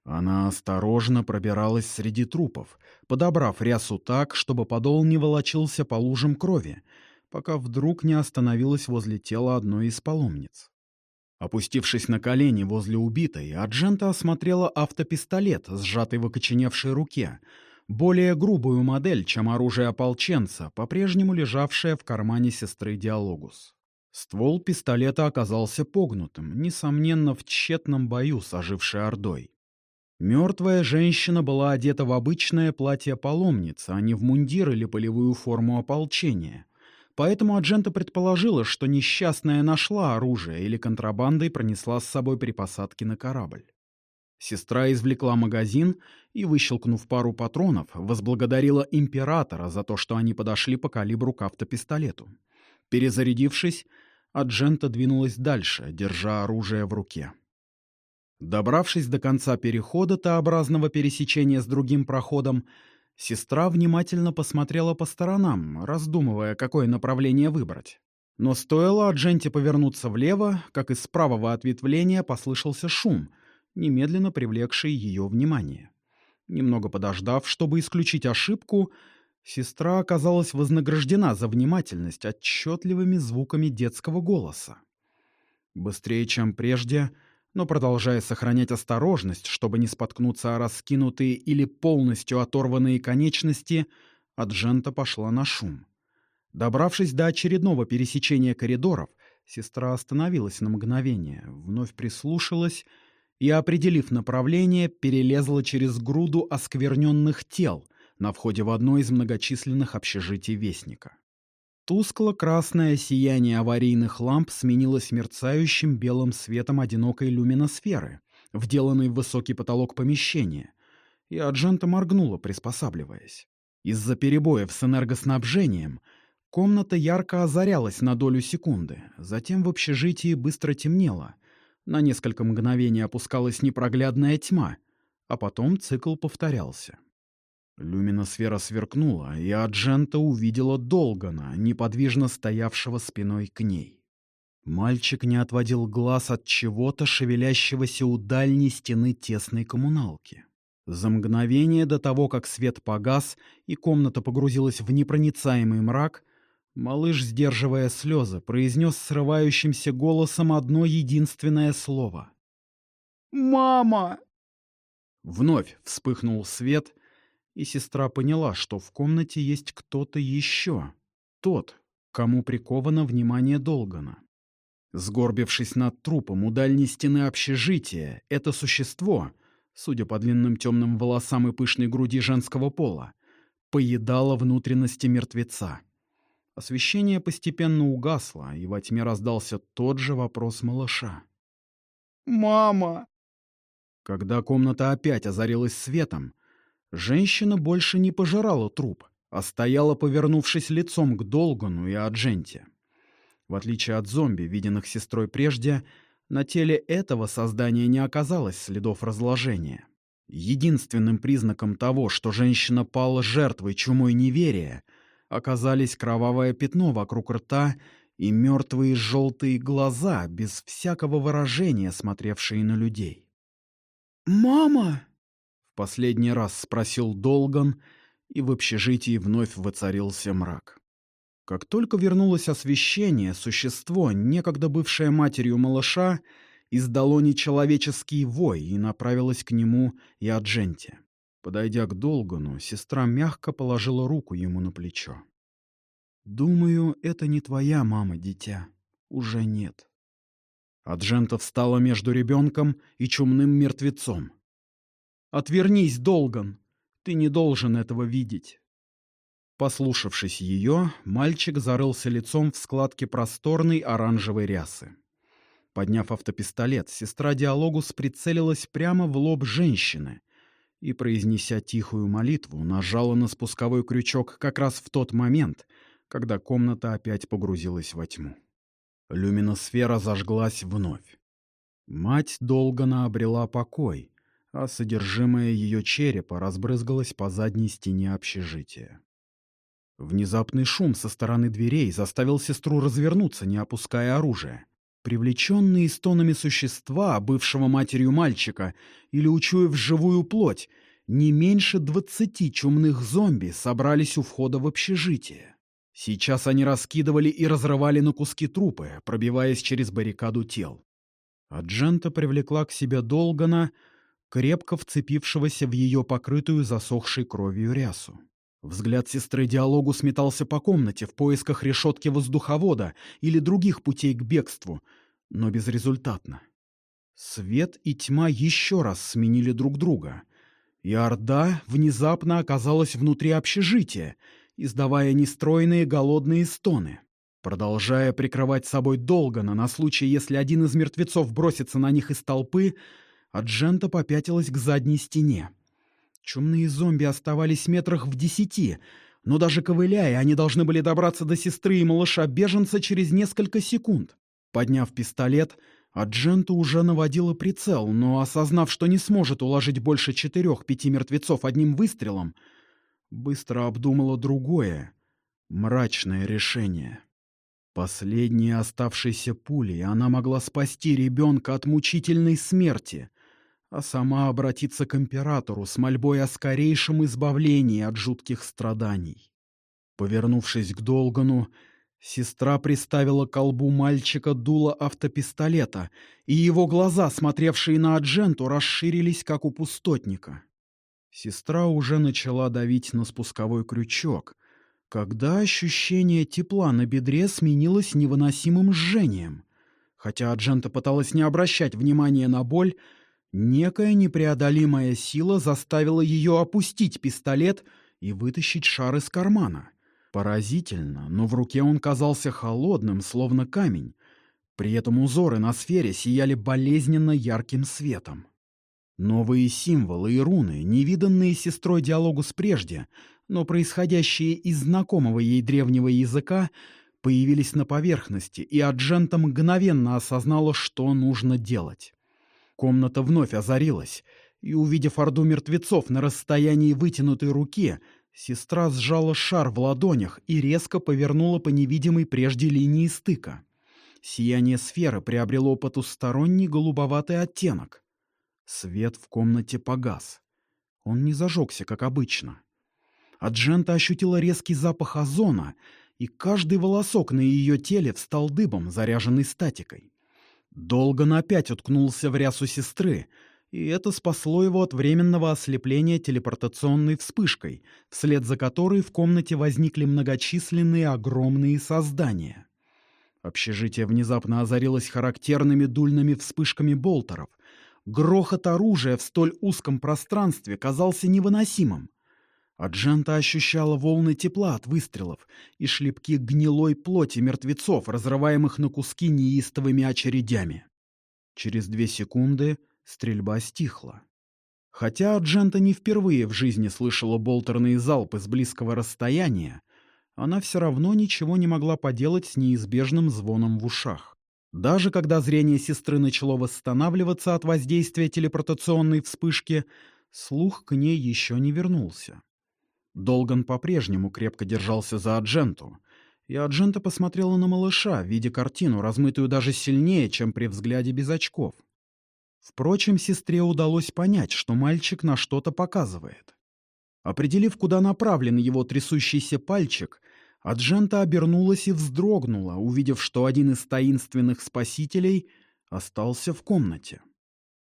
Она осторожно пробиралась среди трупов, подобрав рясу так, чтобы подол не волочился по лужам крови, пока вдруг не остановилась возле тела одной из паломниц. Опустившись на колени возле убитой, Аджента осмотрела автопистолет, сжатый в окоченевшей руке, более грубую модель, чем оружие ополченца, по-прежнему лежавшее в кармане сестры Диалогус. Ствол пистолета оказался погнутым, несомненно, в тщетном бою с ожившей ордой. Мертвая женщина была одета в обычное платье паломницы, а не в мундир или полевую форму ополчения. Поэтому Аджента предположила, что несчастная нашла оружие или контрабандой пронесла с собой при посадке на корабль. Сестра извлекла магазин и, выщелкнув пару патронов, возблагодарила императора за то, что они подошли по калибру к автопистолету. Перезарядившись, Аджента двинулась дальше, держа оружие в руке. Добравшись до конца перехода Т-образного пересечения с другим проходом, сестра внимательно посмотрела по сторонам, раздумывая, какое направление выбрать. Но стоило Адженте повернуться влево, как из правого ответвления послышался шум — немедленно привлекший ее внимание. Немного подождав, чтобы исключить ошибку, сестра оказалась вознаграждена за внимательность отчетливыми звуками детского голоса. Быстрее, чем прежде, но продолжая сохранять осторожность, чтобы не споткнуться о раскинутые или полностью оторванные конечности, Аджента пошла на шум. Добравшись до очередного пересечения коридоров, сестра остановилась на мгновение, вновь прислушалась и, определив направление, перелезла через груду оскверненных тел на входе в одно из многочисленных общежитий Вестника. Тускло-красное сияние аварийных ламп сменилось мерцающим белым светом одинокой люминосферы, вделанной в высокий потолок помещения, и Аджента моргнула, приспосабливаясь. Из-за перебоев с энергоснабжением комната ярко озарялась на долю секунды, затем в общежитии быстро темнело, на несколько мгновений опускалась непроглядная тьма, а потом цикл повторялся. Люминосфера сверкнула, и Аджента увидела Долгана, неподвижно стоявшего спиной к ней. Мальчик не отводил глаз от чего-то, шевелящегося у дальней стены тесной коммуналки. За мгновение до того, как свет погас и комната погрузилась в непроницаемый мрак, малыш, сдерживая слезы, произнес срывающимся голосом одно единственное слово. «Мама!» Вновь вспыхнул свет, и сестра поняла, что в комнате есть кто-то еще. Тот, кому приковано внимание Долгана. Сгорбившись над трупом у дальней стены общежития, это существо, судя по длинным темным волосам и пышной груди женского пола, поедало внутренности мертвеца. Освещение постепенно угасло, и во тьме раздался тот же вопрос малыша. «Мама!» Когда комната опять озарилась светом, женщина больше не пожирала труп, а стояла, повернувшись лицом к Долгану и Адженте. В отличие от зомби, виденных сестрой прежде, на теле этого создания не оказалось следов разложения. Единственным признаком того, что женщина пала жертвой чумой неверия, оказались кровавое пятно вокруг рта и мертвые желтые глаза, без всякого выражения смотревшие на людей. «Мама!» — в последний раз спросил Долган, и в общежитии вновь воцарился мрак. Как только вернулось освещение, существо, некогда бывшее матерью малыша, издало нечеловеческий вой и направилось к нему и Адженте. Подойдя к Долгану, сестра мягко положила руку ему на плечо. «Думаю, это не твоя мама, дитя. Уже нет». Аджента встала между ребенком и чумным мертвецом. «Отвернись, Долган! Ты не должен этого видеть!» Послушавшись ее, мальчик зарылся лицом в складке просторной оранжевой рясы. Подняв автопистолет, сестра Диалогус прицелилась прямо в лоб женщины и, произнеся тихую молитву, нажала на спусковой крючок как раз в тот момент, когда комната опять погрузилась во тьму. Люминосфера зажглась вновь. Мать долго обрела покой, а содержимое ее черепа разбрызгалось по задней стене общежития. Внезапный шум со стороны дверей заставил сестру развернуться, не опуская оружие. Привлеченные стонами существа, бывшего матерью мальчика, или учуяв живую плоть, не меньше двадцати чумных зомби собрались у входа в общежитие. Сейчас они раскидывали и разрывали на куски трупы, пробиваясь через баррикаду тел. Аджента привлекла к себе Долгана, крепко вцепившегося в ее покрытую засохшей кровью рясу. Взгляд сестры диалогу сметался по комнате в поисках решетки воздуховода или других путей к бегству, но безрезультатно. Свет и тьма еще раз сменили друг друга, и Орда внезапно оказалась внутри общежития, издавая нестройные голодные стоны. Продолжая прикрывать собой Долгана на случай, если один из мертвецов бросится на них из толпы, Аджента попятилась к задней стене. Чумные зомби оставались метрах в десяти, но даже ковыляя, они должны были добраться до сестры и малыша-беженца через несколько секунд. Подняв пистолет, Аджента уже наводила прицел, но, осознав, что не сможет уложить больше четырех-пяти мертвецов одним выстрелом, быстро обдумала другое, мрачное решение. Последней оставшейся пулей она могла спасти ребенка от мучительной смерти, а сама обратиться к императору с мольбой о скорейшем избавлении от жутких страданий. Повернувшись к Долгану, сестра приставила колбу мальчика дуло автопистолета, и его глаза, смотревшие на Адженту, расширились, как у пустотника. Сестра уже начала давить на спусковой крючок, когда ощущение тепла на бедре сменилось невыносимым жжением. Хотя Аджента пыталась не обращать внимания на боль, Некая непреодолимая сила заставила ее опустить пистолет и вытащить шар из кармана. Поразительно, но в руке он казался холодным, словно камень. При этом узоры на сфере сияли болезненно ярким светом. Новые символы и руны, невиданные сестрой диалогу с прежде, но происходящие из знакомого ей древнего языка появились на поверхности, и Аджента мгновенно осознала, что нужно делать. Комната вновь озарилась, и, увидев орду мертвецов на расстоянии вытянутой руки, сестра сжала шар в ладонях и резко повернула по невидимой прежде линии стыка. Сияние сферы приобрело потусторонний голубоватый оттенок. Свет в комнате погас. Он не зажегся, как обычно. Аджента ощутила резкий запах озона, и каждый волосок на ее теле встал дыбом, заряженный статикой. Долган опять уткнулся в рясу сестры, и это спасло его от временного ослепления телепортационной вспышкой, вслед за которой в комнате возникли многочисленные огромные создания. Общежитие внезапно озарилось характерными дульными вспышками болтеров. Грохот оружия в столь узком пространстве казался невыносимым. Аджента ощущала волны тепла от выстрелов и шлепки гнилой плоти мертвецов, разрываемых на куски неистовыми очередями. Через две секунды стрельба стихла. Хотя Аджента не впервые в жизни слышала болтерные залпы с близкого расстояния, она все равно ничего не могла поделать с неизбежным звоном в ушах. Даже когда зрение сестры начало восстанавливаться от воздействия телепортационной вспышки, слух к ней еще не вернулся. Долган по-прежнему крепко держался за Адженту, и Аджента посмотрела на малыша, видя картину, размытую даже сильнее, чем при взгляде без очков. Впрочем, сестре удалось понять, что мальчик на что-то показывает. Определив, куда направлен его трясущийся пальчик, Аджента обернулась и вздрогнула, увидев, что один из таинственных спасителей остался в комнате.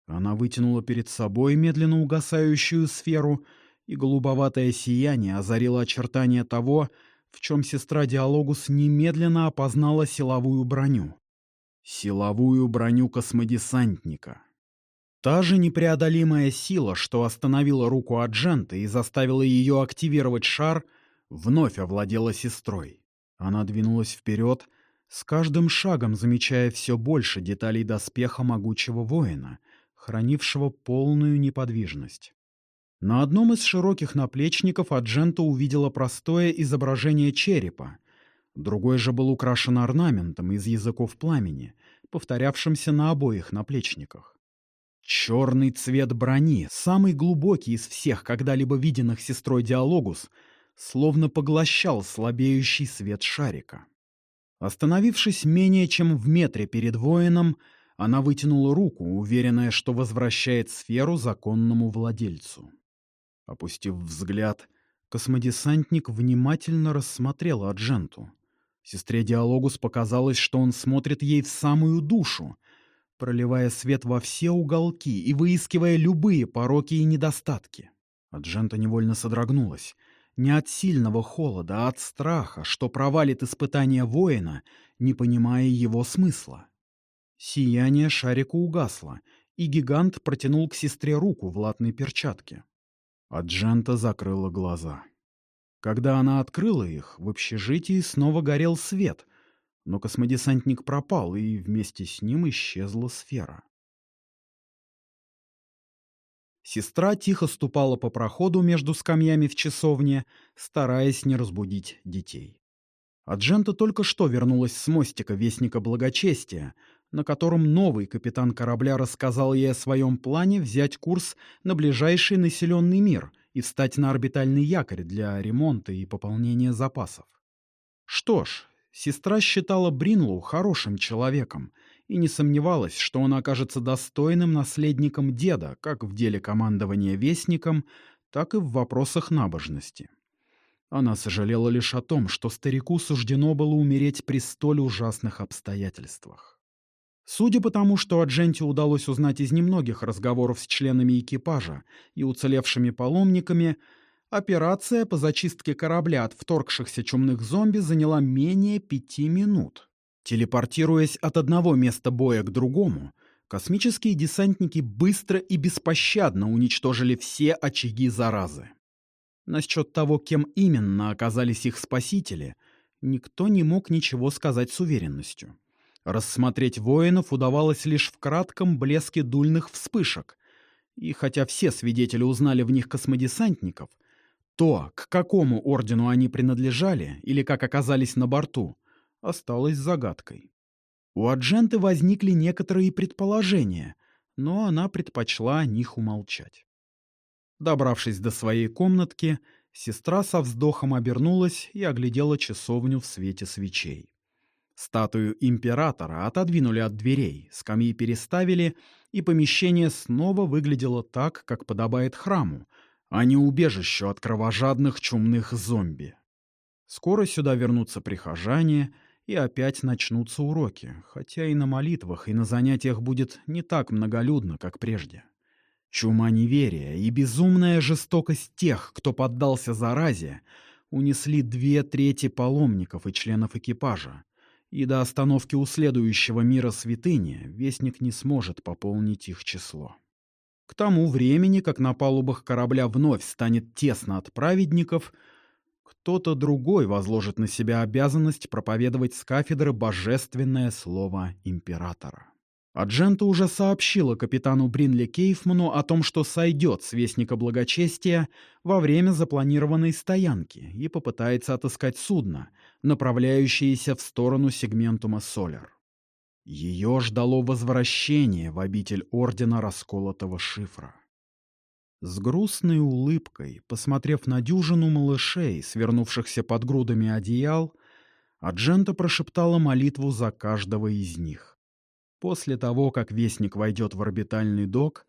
Она вытянула перед собой медленно угасающую сферу — и голубоватое сияние озарило очертания того, в чем сестра Диалогус немедленно опознала силовую броню. Силовую броню космодесантника. Та же непреодолимая сила, что остановила руку Аджента и заставила ее активировать шар, вновь овладела сестрой. Она двинулась вперед, с каждым шагом замечая все больше деталей доспеха могучего воина, хранившего полную неподвижность. На одном из широких наплечников Аджента увидела простое изображение черепа. Другой же был украшен орнаментом из языков пламени, повторявшимся на обоих наплечниках. Черный цвет брони, самый глубокий из всех когда-либо виденных сестрой Диалогус, словно поглощал слабеющий свет шарика. Остановившись менее чем в метре перед воином, она вытянула руку, уверенная, что возвращает сферу законному владельцу. Опустив взгляд, космодесантник внимательно рассмотрел Адженту. Сестре Диалогус показалось, что он смотрит ей в самую душу, проливая свет во все уголки и выискивая любые пороки и недостатки. Аджента невольно содрогнулась. Не от сильного холода, а от страха, что провалит испытание воина, не понимая его смысла. Сияние шарика угасло, и гигант протянул к сестре руку в латной перчатке. Аджента закрыла глаза. Когда она открыла их, в общежитии снова горел свет, но космодесантник пропал, и вместе с ним исчезла сфера. Сестра тихо ступала по проходу между скамьями в часовне, стараясь не разбудить детей. Аджента только что вернулась с мостика Вестника Благочестия, на котором новый капитан корабля рассказал ей о своем плане взять курс на ближайший населенный мир и встать на орбитальный якорь для ремонта и пополнения запасов. Что ж, сестра считала Бринлоу хорошим человеком и не сомневалась, что он окажется достойным наследником деда как в деле командования Вестником, так и в вопросах набожности. Она сожалела лишь о том, что старику суждено было умереть при столь ужасных обстоятельствах. Судя по тому, что Адженте удалось узнать из немногих разговоров с членами экипажа и уцелевшими паломниками, операция по зачистке корабля от вторгшихся чумных зомби заняла менее пяти минут. Телепортируясь от одного места боя к другому, космические десантники быстро и беспощадно уничтожили все очаги заразы. Насчет того, кем именно оказались их спасители, никто не мог ничего сказать с уверенностью. Рассмотреть воинов удавалось лишь в кратком блеске дульных вспышек, и хотя все свидетели узнали в них космодесантников, То, к какому ордену они принадлежали или как оказались на борту, осталось загадкой. У Адженты возникли некоторые предположения, но она предпочла о них умолчать. Добравшись до своей комнатки, сестра со вздохом обернулась и оглядела часовню в свете свечей. Статую императора отодвинули от дверей, скамьи переставили, и помещение снова выглядело так, как подобает храму, а не убежищу от кровожадных чумных зомби. Скоро сюда вернутся прихожане, и опять начнутся уроки, хотя и на молитвах, и на занятиях будет не так многолюдно, как прежде. Чума неверия и безумная жестокость тех, кто поддался заразе, унесли две трети паломников и членов экипажа, и до остановки у следующего мира святыни Вестник не сможет пополнить их число. К тому времени, как на палубах корабля вновь станет тесно от праведников, кто-то другой возложит на себя обязанность проповедовать с кафедры божественное слово императора. Аджента уже сообщила капитану Бринли Кейфману о том, что сойдет с Вестника Благочестия во время запланированной стоянки и попытается отыскать судно, направляющееся в сторону сегментума Солер. Ее ждало возвращение в обитель Ордена Расколотого Шифра. С грустной улыбкой, посмотрев на дюжину малышей, свернувшихся под грудами одеял, Аджента прошептала молитву за каждого из них. После того, как Вестник войдет в орбитальный док,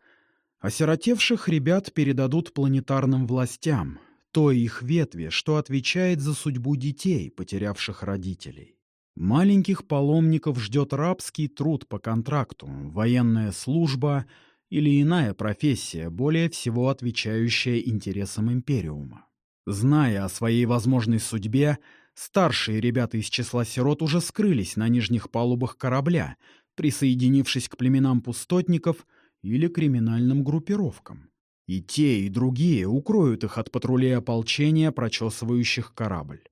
осиротевших ребят передадут планетарным властям, той их ветви, что отвечает за судьбу детей, потерявших родителей. Маленьких паломников ждет рабский труд по контракту, военная служба или иная профессия, более всего отвечающая интересам Империума. Зная о своей возможной судьбе, старшие ребята из числа сирот уже скрылись на нижних палубах корабля, присоединившись к племенам пустотников или криминальным группировкам. И те, и другие укроют их от патрулей ополчения, прочесывающих корабль.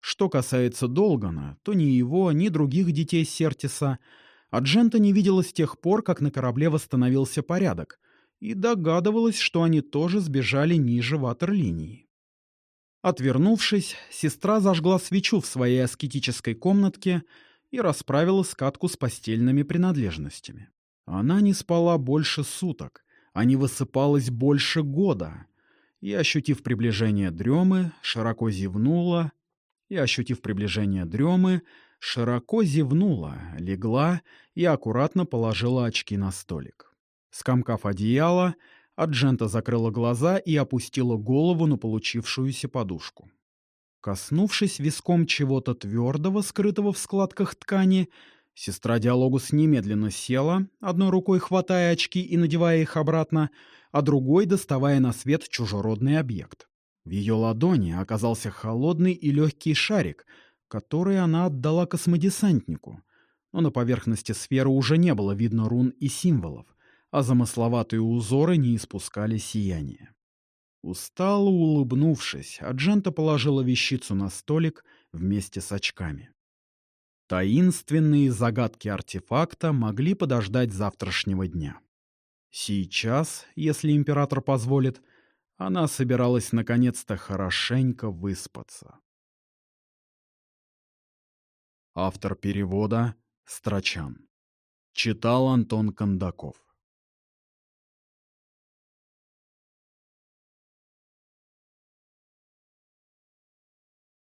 Что касается Долгана, то ни его, ни других детей Сертиса Аджента не видела с тех пор, как на корабле восстановился порядок, и догадывалась, что они тоже сбежали ниже ватерлинии. Отвернувшись, сестра зажгла свечу в своей аскетической комнатке и расправила скатку с постельными принадлежностями. Она не спала больше суток, а не высыпалась больше года. И, ощутив приближение дремы, широко зевнула, и, ощутив приближение дремы, широко зевнула, легла и аккуратно положила очки на столик. Скомкав одеяло, Аджента закрыла глаза и опустила голову на получившуюся подушку. Коснувшись виском чего-то твердого, скрытого в складках ткани, сестра Диалогус немедленно села, одной рукой хватая очки и надевая их обратно, а другой доставая на свет чужеродный объект. В ее ладони оказался холодный и легкий шарик, который она отдала космодесантнику, но на поверхности сферы уже не было видно рун и символов, а замысловатые узоры не испускали сияния. Устало улыбнувшись, Аджента положила вещицу на столик вместе с очками. Таинственные загадки артефакта могли подождать завтрашнего дня. Сейчас, если император позволит, она собиралась наконец-то хорошенько выспаться. Автор перевода Страчан. Читал Антон Кондаков.